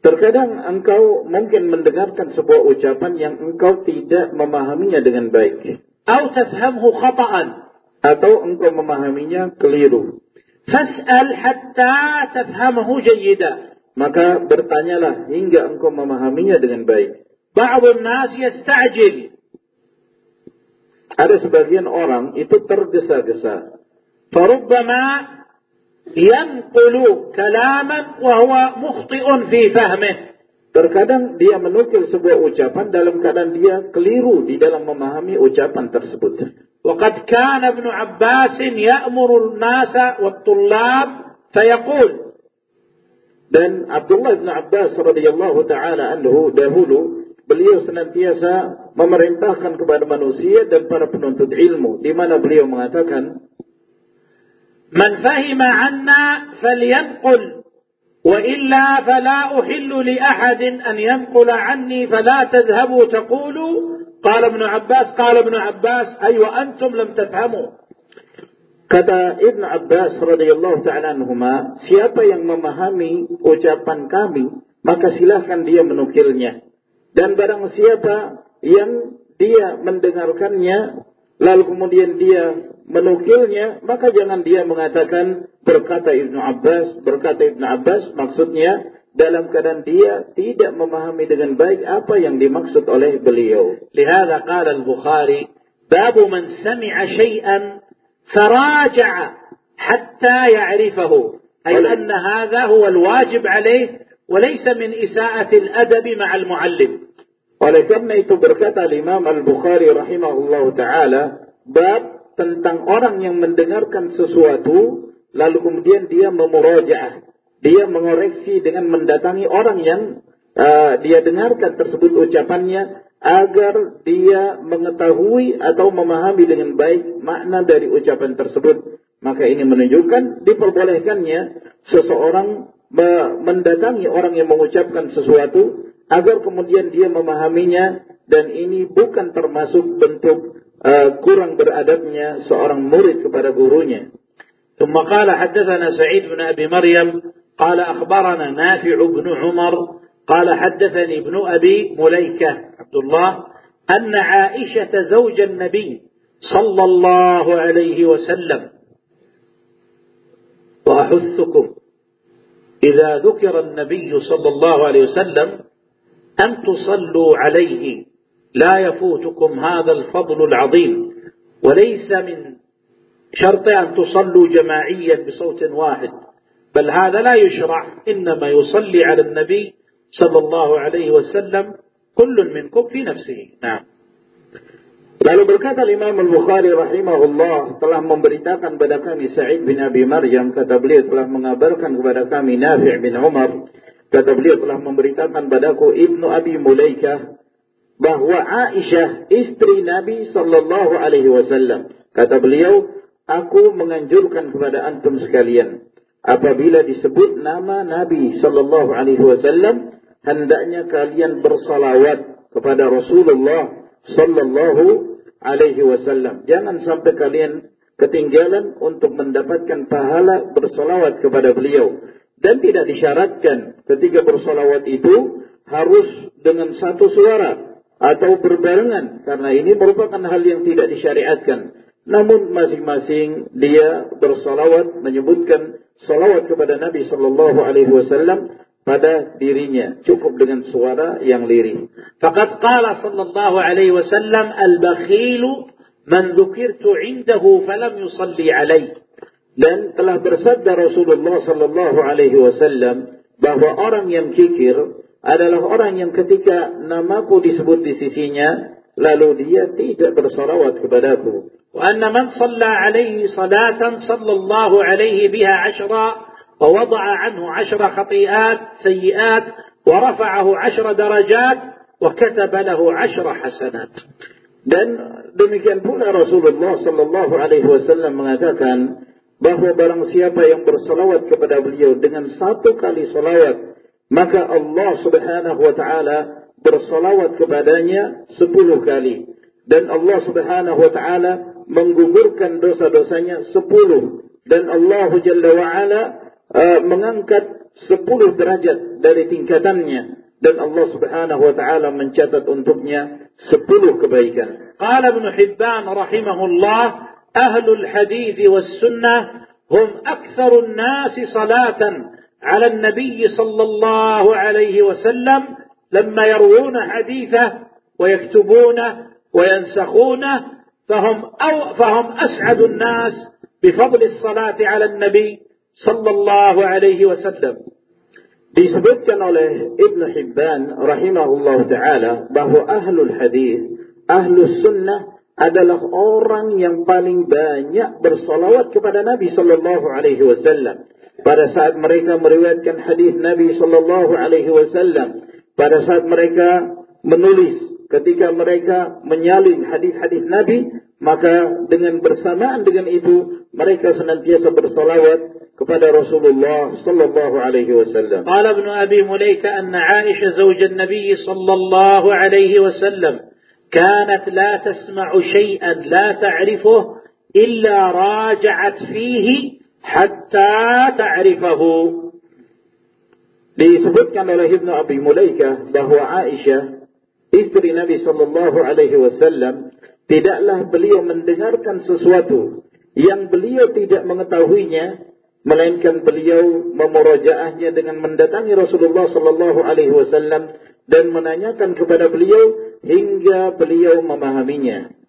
Terkadang engkau mungkin mendengarkan sebuah ucapan yang engkau tidak memahaminya dengan baik. أو تفهمه خطأ Atau engkau memahaminya keliru. Fas'al hatta tafhamahu jayyida. Maka bertanyalah hingga engkau memahaminya dengan baik. Ba'dun nas yasta'jil. Ada sebagian orang itu tergesa-gesa. Farubbama yanqulu kalaman wa huwa mukhti'un fi fahmih. Terkadang dia menukil sebuah ucapan dalam keadaan dia keliru di dalam memahami ucapan tersebut. وقد كان ابن عباس يأمر الناس والطلاب فيقول Dan Abdullah bin Abbas radhiyallahu taala anhu dahulu beliau senantiasa memerintahkan kepada manusia dan para penuntut ilmu di mana beliau mengatakan من فهم عنا فلينقل وإلا فلا أحل لأحد أن ينقل عني فلا تذهبوا تقولوا قال ابن عباس قال ابن عباس أي وأنتم لم تفهموا Kata Ibn Abbas radhiyallahu taala anhuma, siapa yang memahami ucapan kami, maka silahkan dia menukilnya. Dan barang siapa yang dia mendengarkannya, lalu kemudian dia menukilnya, maka jangan dia mengatakan berkata Ibn Abbas, berkata Ibn Abbas, maksudnya dalam keadaan dia tidak memahami dengan baik apa yang dimaksud oleh beliau. لهذا قال البخاري باب من سمع شيئا فراجع حتى يعرفه أي أن هذا هو الواجب عليه وليس من إساءة الأدب مع المعلم Oleh karena itu berkata Imam Al-Bukhari rahimahullah ta'ala, bab tentang orang yang mendengarkan sesuatu, lalu kemudian dia memurajaah. Dia mengoreksi dengan mendatangi orang yang uh, dia dengarkan tersebut ucapannya, agar dia mengetahui atau memahami dengan baik makna dari ucapan tersebut. Maka ini menunjukkan diperbolehkannya seseorang mendatangi orang yang mengucapkan sesuatu agar kemudian dia memahaminya dan ini bukan termasuk bentuk uh, kurang beradabnya seorang murid kepada gurunya. ثم قال حدثنا سعيد بن أبي مريم قال أخبرنا نافع بن عمر قال حدثني ابن أبي مليكة عبد الله أن عائشة زوج النبي صلى الله عليه وسلم. وأحثكم. إذا ذكر النبي صلى الله عليه وسلم أن تصلوا عليه لا يفوتكم هذا الفضل العظيم. وليس من شرط أن تصلوا جماعيا بصوت واحد. بل هذا لا يشرع إنما يصلي على النبي صلى الله عليه وسلم كل منكم في نفسه نعم Lalu berkata Imam Al-Bukhari rahimahullah telah memberitakan kepada kami Sa'id bin Abi Maryam kata beliau telah mengabarkan kepada kami Nafi' bin Umar kata beliau telah memberitakan padaku Ibnu Abi Mulaikah bahwa Aisyah istri Nabi sallallahu alaihi wasallam kata beliau aku menganjurkan kepada antum sekalian apabila disebut nama Nabi sallallahu alaihi wasallam hendaknya kalian bersalawat kepada Rasulullah sallallahu alaihi wasallam. Jangan sampai kalian ketinggalan untuk mendapatkan pahala bersolawat kepada beliau. Dan tidak disyaratkan ketika bersolawat itu harus dengan satu suara atau berbarengan. Karena ini merupakan hal yang tidak disyariatkan. Namun masing-masing dia bersolawat menyebutkan salawat kepada Nabi Sallallahu Alaihi Wasallam pada dirinya cukup dengan suara yang lirih. Fakat qala sallallahu alaihi wasallam al-bakhilu man dhukirtu indahu falam yusalli alaihi. Dan telah bersabda Rasulullah sallallahu alaihi wasallam bahwa orang yang kikir adalah orang yang ketika namaku disebut di sisinya lalu dia tidak bersolawat kepadaku. وأن من صلى عليه صلاة صلى الله عليه بها عشرا ووضع عنه عشر خطيئات سيئات ورفعه عشر درجات وكتب له عشر حسنات Dan demikian pula Rasulullah sallallahu alaihi wasallam mengatakan bahwa barang siapa yang bersalawat kepada beliau dengan satu kali salawat maka Allah Subhanahu wa taala bersalawat kepadanya sepuluh kali dan Allah Subhanahu wa taala menggugurkan dosa-dosanya sepuluh dan Allah Jalla wa ala uh, mengangkat sepuluh derajat dari tingkatannya dan Allah Subhanahu wa taala mencatat untuknya sepuluh kebaikan. Qala Ibnu Hibban rahimahullah ahlul hadis was sunnah hum aktharun nasi salatan على النبي صلى الله عليه وسلم لما يروون حديثه ويكتبونه وينسخونه فهم أو فهم أسعد الناس بفضل الصلاة على النبي صلى الله عليه وسلم disebutkan oleh Ibn Hibban rahimahullah ta'ala bahwa ahlul hadis, ahlus sunnah adalah orang yang paling banyak bersolawat kepada Nabi sallallahu alaihi wasallam. pada saat mereka meriwayatkan hadis Nabi sallallahu alaihi wasallam pada saat mereka menulis ketika mereka menyalin hadis-hadis Nabi maka dengan bersamaan dengan itu mereka senantiasa bersalawat kepada Rasulullah sallallahu alaihi wasallam. Qala Ibnu Abi Mulaika anna Aisyah النبي صلى الله عليه وسلم كانت لا تسمع شيئا لا تعرفه إلا راجعت فيه hatta ta'rifahu. Disebutkan oleh Ibnu Abi Mulaikah bahwa Aisyah istri Nabi sallallahu alaihi wasallam tidaklah beliau mendengarkan sesuatu yang beliau tidak mengetahuinya melainkan beliau memurajaahnya dengan mendatangi Rasulullah sallallahu alaihi wasallam dan menanyakan kepada beliau hingga beliau memahaminya.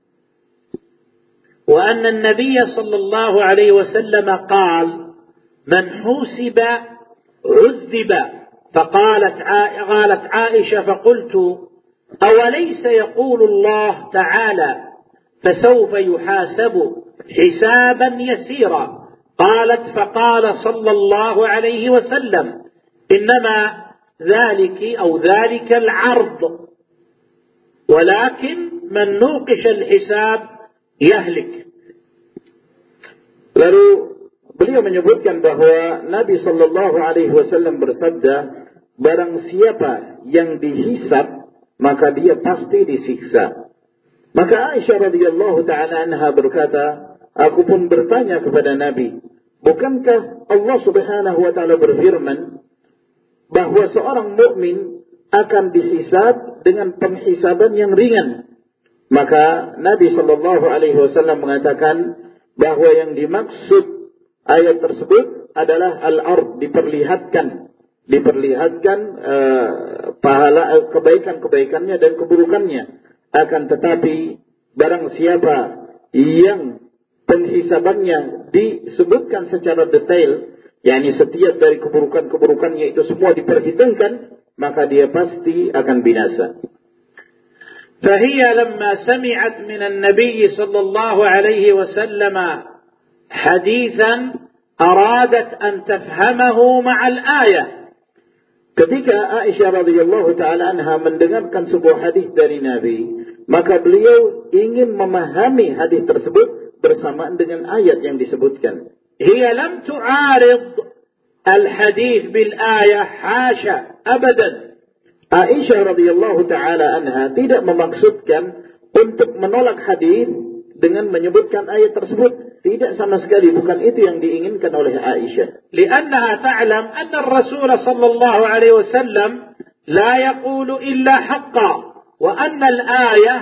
وأن النبي صلى الله عليه وسلم قال من حوسب عذب فقالت قالت عائشة فقلت أوليس يقول الله تعالى فسوف يحاسب حسابا يسيرا قالت فقال صلى الله عليه وسلم إنما ذلك أو ذلك العرض ولكن من نوقش الحساب yahlik. Lalu beliau menyebutkan bahwa Nabi Shallallahu Alaihi Wasallam bersabda, barang siapa yang dihisap maka dia pasti disiksa. Maka Aisyah radhiyallahu taala anha berkata, aku pun bertanya kepada Nabi, bukankah Allah Subhanahu wa taala berfirman bahwa seorang mukmin akan dihisab dengan penghisaban yang ringan maka Nabi Shallallahu Alaihi Wasallam mengatakan bahwa yang dimaksud ayat tersebut adalah al-ard diperlihatkan, diperlihatkan uh, pahala uh, kebaikan-kebaikannya dan keburukannya. Akan tetapi barang siapa yang penghisabannya disebutkan secara detail, yakni setiap dari keburukan-keburukannya itu semua diperhitungkan, maka dia pasti akan binasa. فهي لما سمعت من النبي صلى الله عليه وسلم حديثا أرادت أن تفهمه مع الآية Ketika Aisyah radhiyallahu taala anha mendengarkan sebuah hadis dari Nabi, maka beliau ingin memahami hadis tersebut bersamaan dengan ayat yang disebutkan. Hiya lam tu'arid al-hadis bil ayah hasha abadan. Aisyah radhiyallahu taala anha tidak memaksudkan untuk menolak hadis dengan menyebutkan ayat tersebut tidak sama sekali bukan itu yang diinginkan oleh Aisyah. لأنها تعلم أن الرسول صلى الله عليه وسلم لا يقول إلا حقا وأن الآية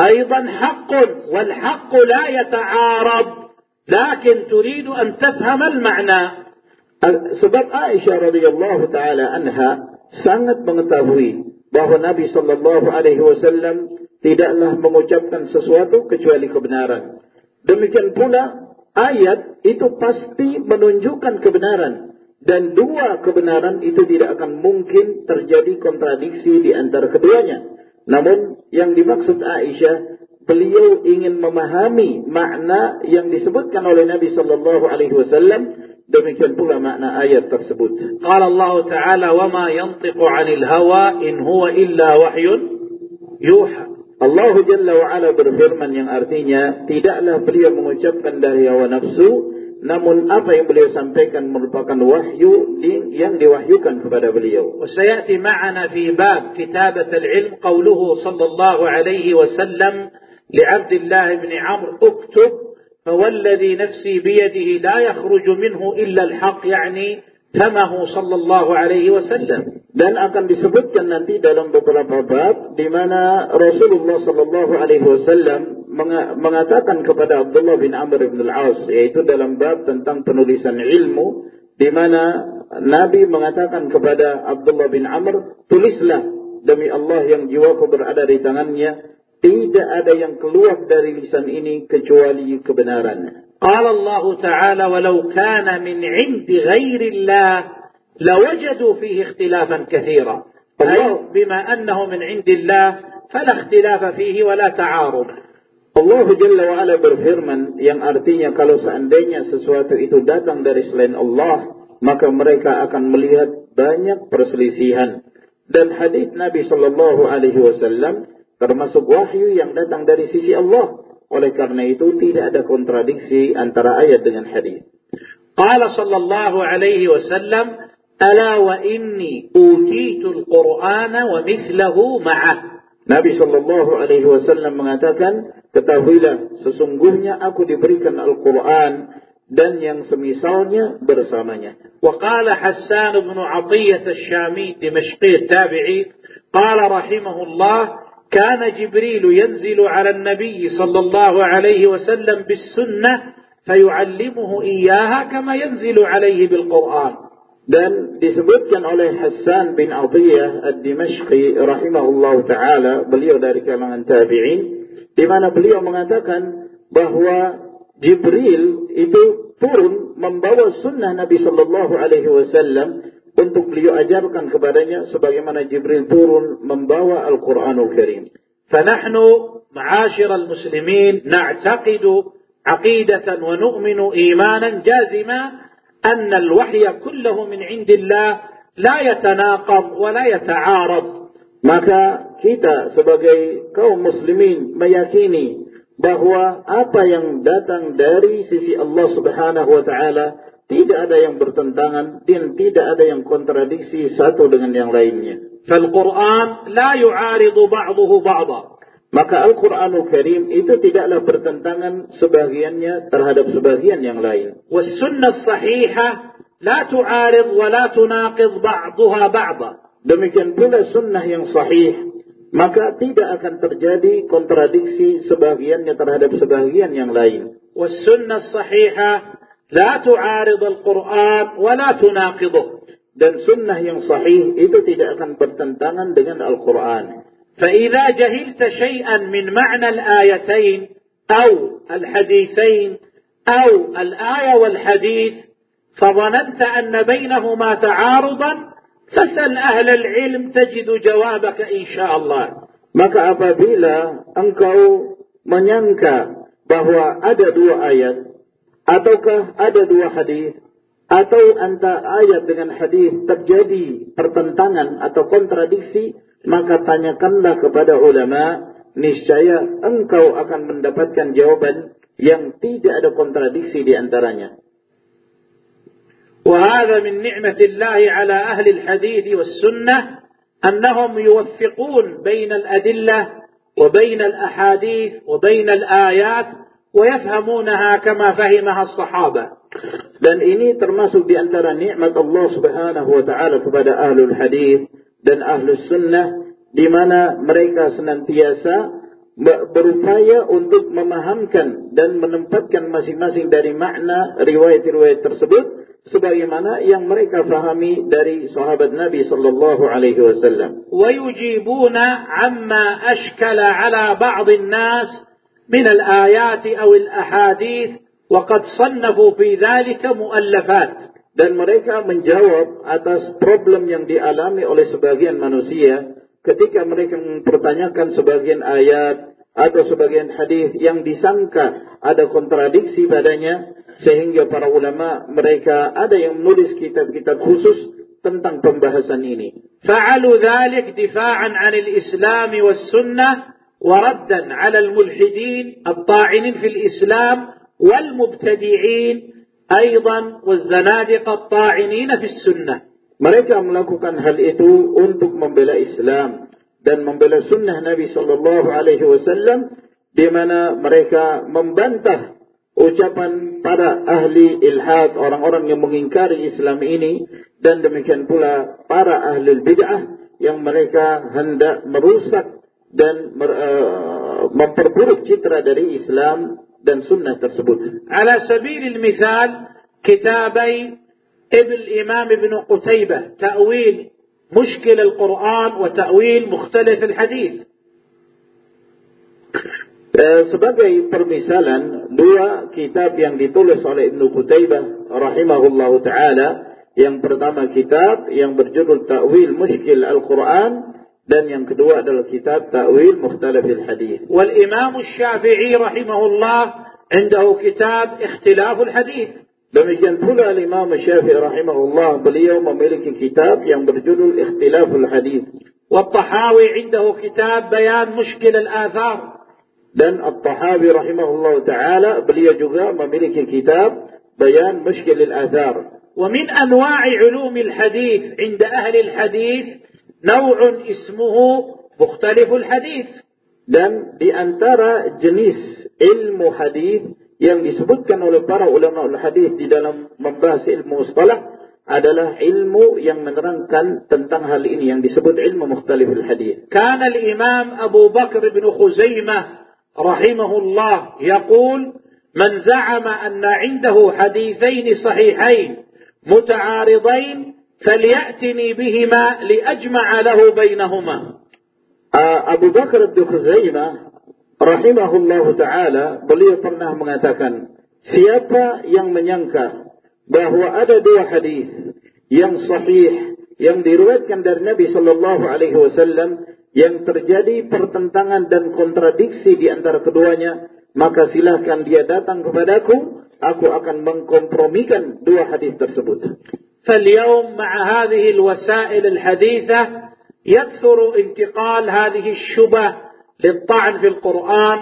أيضا حق والحق لا يتعارض لكن تريد أن تفهم المعنى. Sebab Aisyah radhiyallahu taala anha sangat mengetahui bahwa Nabi Shallallahu Alaihi Wasallam tidaklah mengucapkan sesuatu kecuali kebenaran. Demikian pula ayat itu pasti menunjukkan kebenaran. dan dua kebenaran itu tidak akan mungkin terjadi kontradiksi di antara keduanya. Namun yang dimaksud Aisyah beliau ingin memahami makna yang disebutkan oleh Nabi sallallahu alaihi wasallam demikian pula makna ayat tersebut. Qala Allah Ta'ala wa ma yantiqu 'anil hawa in huwa illa wahyun yuha. Allah Jalla wa Ala berfirman yang artinya tidaklah beliau mengucapkan dari hawa nafsu namun apa yang beliau sampaikan merupakan wahyu yang diwahyukan kepada beliau. وسيأتي معنا في باب كتابة العلم قوله صلى الله عليه وسلم لعبد الله بن عمرو اكتب فوالذي نفسي بيده لا يخرج منه إلا الحق يعني namahu sallallahu alaihi wasallam dan akan disebutkan nanti dalam beberapa bab di mana Rasulullah sallallahu alaihi wasallam mengatakan kepada Abdullah bin Amr bin Al-As yaitu dalam bab tentang penulisan ilmu di mana Nabi mengatakan kepada Abdullah bin Amr tulislah demi Allah yang jiwaku berada di tangannya tidak ada yang keluar dari lisan ini kecuali kebenarannya. قال الله تعالى ولو كان من عند غير الله لوجدوا فيه اختلافا كثيرا أي بما أنه من عند الله فلا اختلاف فيه ولا تعارض Allah Jalla wa'ala berfirman yang artinya kalau seandainya sesuatu itu datang dari selain Allah maka mereka akan melihat banyak perselisihan dan hadis Nabi Shallallahu Alaihi Wasallam termasuk wahyu yang datang dari sisi Allah oleh karena itu tidak ada kontradiksi antara ayat dengan hadis. Qala sallallahu alaihi wasallam, "Ala wa inni utitu al-Qur'ana wa mithlahu ma'ah." Nabi sallallahu alaihi wasallam mengatakan, "Ketahuilah sesungguhnya aku diberikan Al-Qur'an dan yang semisalnya bersamanya." Wa qala Hassan bin Athiyyah asy-Syami Dimashqi tabi'i, qala rahimahullah كان جبريل ينزل على النبي صلى الله عليه وسلم بالسنة فيعلمه إياها كما ينزل عليه بالقرآن dan disebutkan oleh Hassan bin Atiyah Ad-Dimashqi rahimahullah taala beliau dari kalangan tabi'in di mana beliau mengatakan bahwa Jibril itu turun membawa sunnah Nabi sallallahu alaihi wasallam untuk beliau ajarkan kepadanya sebagaimana Jibril turun membawa Al-Qur'anul Karim. فنحن معاشر المسلمين نعتقد عقيدة ونؤمن إيمانا جازما أن الوحي كله من عند الله لا يتناقض ولا يتعارض maka kita sebagai kaum muslimin meyakini bahwa apa yang datang dari sisi Allah Subhanahu wa taala tidak ada yang bertentangan dan tidak ada yang kontradiksi satu dengan yang lainnya. فالقرآن لا يعارض بعضه بعضا. Maka Al-Quranul Karim itu tidaklah bertentangan sebagiannya terhadap sebagian yang lain. والسنة الصحيحة لا تعارض ولا تناقض بعضها بعضا. Demikian pula sunnah yang sahih maka tidak akan terjadi kontradiksi sebagiannya terhadap sebagian yang lain. والسنة الصحيحة لا تعارض القرآن ولا تناقضه. dan sunnah yang sahih itu tidak akan bertentangan. فإذا جهلت شيئا من معنى الآيتين أو الحديثين أو الآية والحديث فظننت أن بينهما تعارضا فاسأل أهل العلم تجد جوابك إن شاء الله Maka apabila engkau menyangka bahwa ada dua ayat ataukah ada dua hadis atau antara ayat dengan hadis terjadi pertentangan atau kontradiksi, maka tanyakanlah kepada ulama, niscaya engkau akan mendapatkan jawaban yang tidak ada kontradiksi di antaranya. وهذا من نعمة الله على أهل الحديث والسنة أنهم يوفقون بين الأدلة وبين الأحاديث وبين الآيات ويفهمونها كما فهمها الصحابة Dan ini termasuk di antara nikmat Allah Subhanahu wa taala kepada ahlul hadis dan ahlus sunnah di mana mereka senantiasa berupaya untuk memahamkan dan menempatkan masing-masing dari makna riwayat-riwayat tersebut sebagaimana yang mereka fahami dari sahabat Nabi sallallahu alaihi wasallam. ويجيبون عما أشكل على بعض الناس من الآيات أو الأحاديث وقد صنفوا في ذلك مؤلفات dan mereka menjawab atas problem yang dialami oleh sebagian manusia ketika mereka mempertanyakan sebagian ayat atau sebagian hadis yang disangka ada kontradiksi padanya sehingga para ulama mereka ada yang menulis kitab-kitab khusus tentang pembahasan ini. Fa'alu dhalik difa'an 'anil Islam was sunnah وردا على الملحدين الطاعنين في الإسلام والمبتدعين أيضا والزنادقة الطاعنين في السنة mereka melakukan hal itu untuk membela Islam dan membela sunnah Nabi Sallallahu Alaihi Wasallam di mana mereka membantah ucapan para ahli ilhad orang-orang yang mengingkari Islam ini dan demikian pula para ahli bid'ah yang mereka hendak merusak dan uh, memperburuk citra dari Islam dan sunnah tersebut. Ala sabilil misal kitabai ابن الإمام ابن قتيبة تأويل مشكل القرآن وتأويل مختلف الحديث sebagai permisalan dua kitab yang ditulis oleh Ibnu Qutaibah rahimahullah taala yang pertama kitab yang berjudul Ta'wil Mushkil Al-Quran dan yang kedua adalah kitab Ta'wil Mukhtalafil Hadis. Wal Imam Syafi'i rahimahullah indahu kitab Ikhtilaful Hadis. Demikian pula Imam Syafi'i rahimahullah beliau memiliki kitab yang berjudul Ikhtilaful Hadis. والطحاوي عنده كتاب بيان مشكل الآثار dan At-Tahawi rahimahullah taala beliau juga memiliki kitab Bayan Mushkil al-Athar. ومن أنواع علوم الحديث عند أهل الحديث نوع اسمه مختلف الحديث dan di antara jenis ilmu hadis yang disebutkan oleh para ulama hadis di dalam membahas ilmu mustalah adalah ilmu yang menerangkan tentang hal ini yang disebut ilmu mukhtalif. كان الإمام أبو بكر بن خزيمة رحمه الله يقول من زعم أن عنده حديثين صحيحين متعارضين فليأتني بهما لأجمع له بينهما Abu Bakar bin Khuzaimah rahimahullahu taala beliau pernah mengatakan siapa yang menyangka bahwa ada dua hadis yang sahih yang diriwayatkan dari Nabi sallallahu alaihi wasallam yang terjadi pertentangan dan kontradiksi di antara keduanya maka silahkan dia datang kepadaku aku akan mengkompromikan dua hadis tersebut فاليوم مع هذه الوسائل الحديثة يكثر انتقال هذه الشبه للطعن في القرآن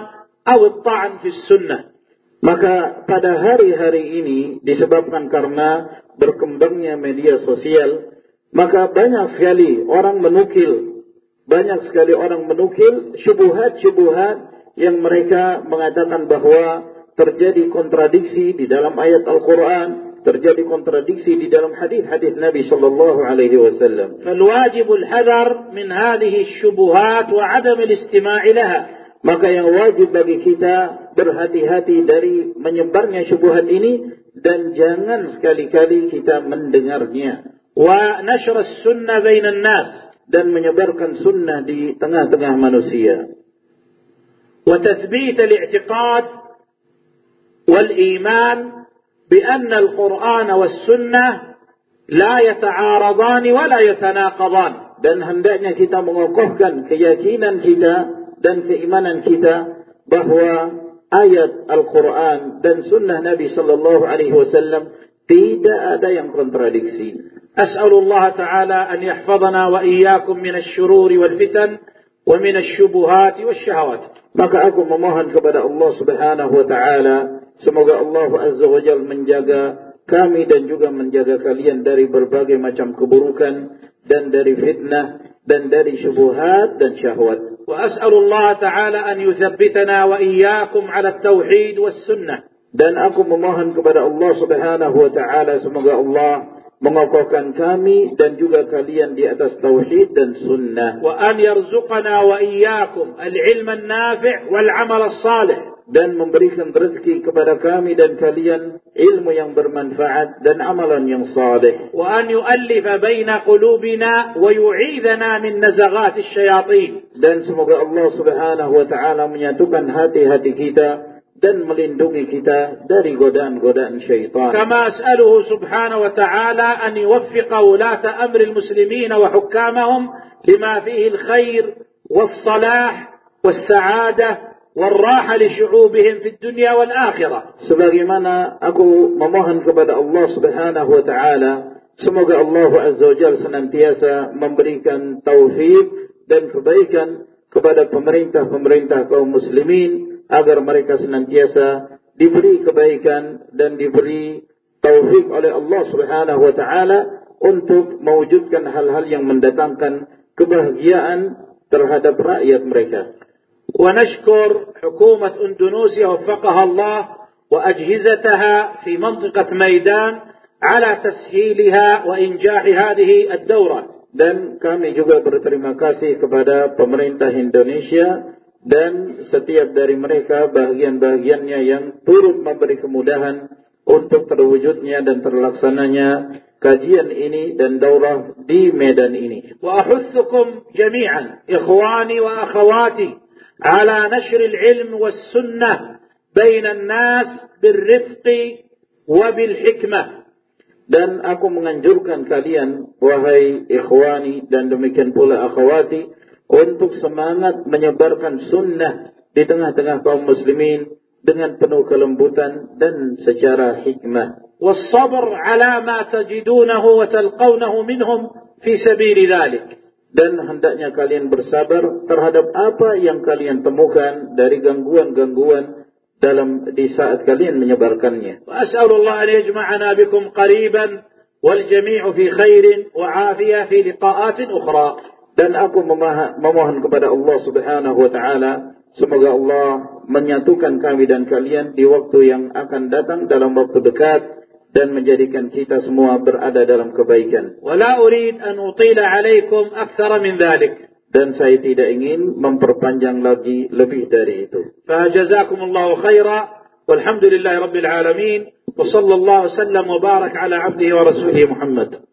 أو الطعن في السنة Maka pada hari-hari ini disebabkan karena berkembangnya media sosial, maka banyak sekali orang menukil, banyak sekali orang menukil syubuhat-syubuhat yang mereka mengatakan bahwa terjadi kontradiksi di dalam ayat Al-Quran, terjadi kontradiksi di dalam hadis-hadis Nabi sallallahu alaihi wasallam. فالواجب الحذر من هذه الشبهات وعدم الاستماع لها. Maka yang wajib bagi kita berhati-hati dari menyebarnya syubhat ini dan jangan sekali-kali kita mendengarnya. ونشر السنة بين الناس dan menyebarkan sunnah di tengah-tengah manusia. وتثبيت الاعتقاد والإيمان بأن القرآن والسنة لا يتعارضان ولا يتناقضان dan hendaknya kita mengokohkan keyakinan kita dan keimanan kita bahwa ayat Al-Quran dan sunnah Nabi Sallallahu Alaihi Wasallam tidak ada yang kontradiksi. أسأل الله تعالى أن يحفظنا وإياكم من الشرور والفتن ومن الشبهات والشهوات. Maka aku memohon kepada Allah Subhanahu wa taala semoga Allah Azza wa Jalla menjaga kami dan juga menjaga kalian dari berbagai macam keburukan dan dari fitnah dan dari syubhat dan syahwat. وأسأل الله تعالى أن يثبتنا وإياكم على التوحيد والسنة. Dan aku memohon kepada Allah Subhanahu wa taala semoga Allah mengokohkan kami dan juga kalian di atas tauhid dan sunnah. وأن يرزقنا وإياكم العلم النافع والعمل الصالح. dan memberikan rezeki kepada kami dan kalian ilmu yang bermanfaat dan amalan yang saleh. وأن يؤلف بين قلوبنا ويعيذنا من نزغات الشياطين. Dan semoga Allah Subhanahu wa taala menyatukan hati-hati kita dan melindungi kita dari godaan-godaan syaitan. كما أسأله سبحانه وتعالى أن يوفق ولاة أمر المسلمين وحكامهم لما فيه الخير والصلاح والسعادة والراحة لشعوبهم في الدنيا والآخرة Sebagaimana aku memohon kepada Allah Subhanahu wa taala, semoga Allah Azza wa Jalla senantiasa memberikan taufik dan kebaikan kepada pemerintah-pemerintah kaum muslimin agar mereka senantiasa diberi kebaikan dan diberi taufik oleh Allah Subhanahu wa taala untuk mewujudkan hal-hal yang mendatangkan kebahagiaan terhadap rakyat mereka. ونشكر حكومة أندونيسيا وفقها الله وأجهزتها في منطقة ميدان على تسهيلها وإنجاح هذه الدورة Dan kami juga berterima kasih kepada pemerintah Indonesia dan setiap dari mereka bagian-bagiannya yang turut memberi kemudahan untuk terwujudnya dan terlaksananya kajian ini dan daurah di medan ini. وأحثكم جميعا إخواني وأخواتي على نشر العلم والسنة بين الناس بالرفق وبالحكمة Dan aku menganjurkan kalian, wahai ikhwani dan demikian pula akhwati, untuk semangat menyebarkan sunnah di tengah-tengah kaum muslimin dengan penuh kelembutan dan secara hikmah. والصبر على ما تجدونه وتلقونه منهم في سبيل ذلك dan hendaknya kalian bersabar terhadap apa yang kalian temukan dari gangguan-gangguan dalam di saat kalian menyebarkannya. Asallallahu an yajma'ana bikum qariban wal jami'u fi khairin wa 'afiyah fi liqa'atin ukhra. Dan aku memohon kepada Allah Subhanahu wa taala semoga Allah menyatukan kami dan kalian di waktu yang akan datang dalam waktu dekat dan menjadikan kita semua berada dalam kebaikan. Dan saya tidak ingin memperpanjang lagi lebih dari itu. Fajazakumullahu khaira walhamdulillahi rabbil alamin wa ala abdihi wa rasulihi Muhammad.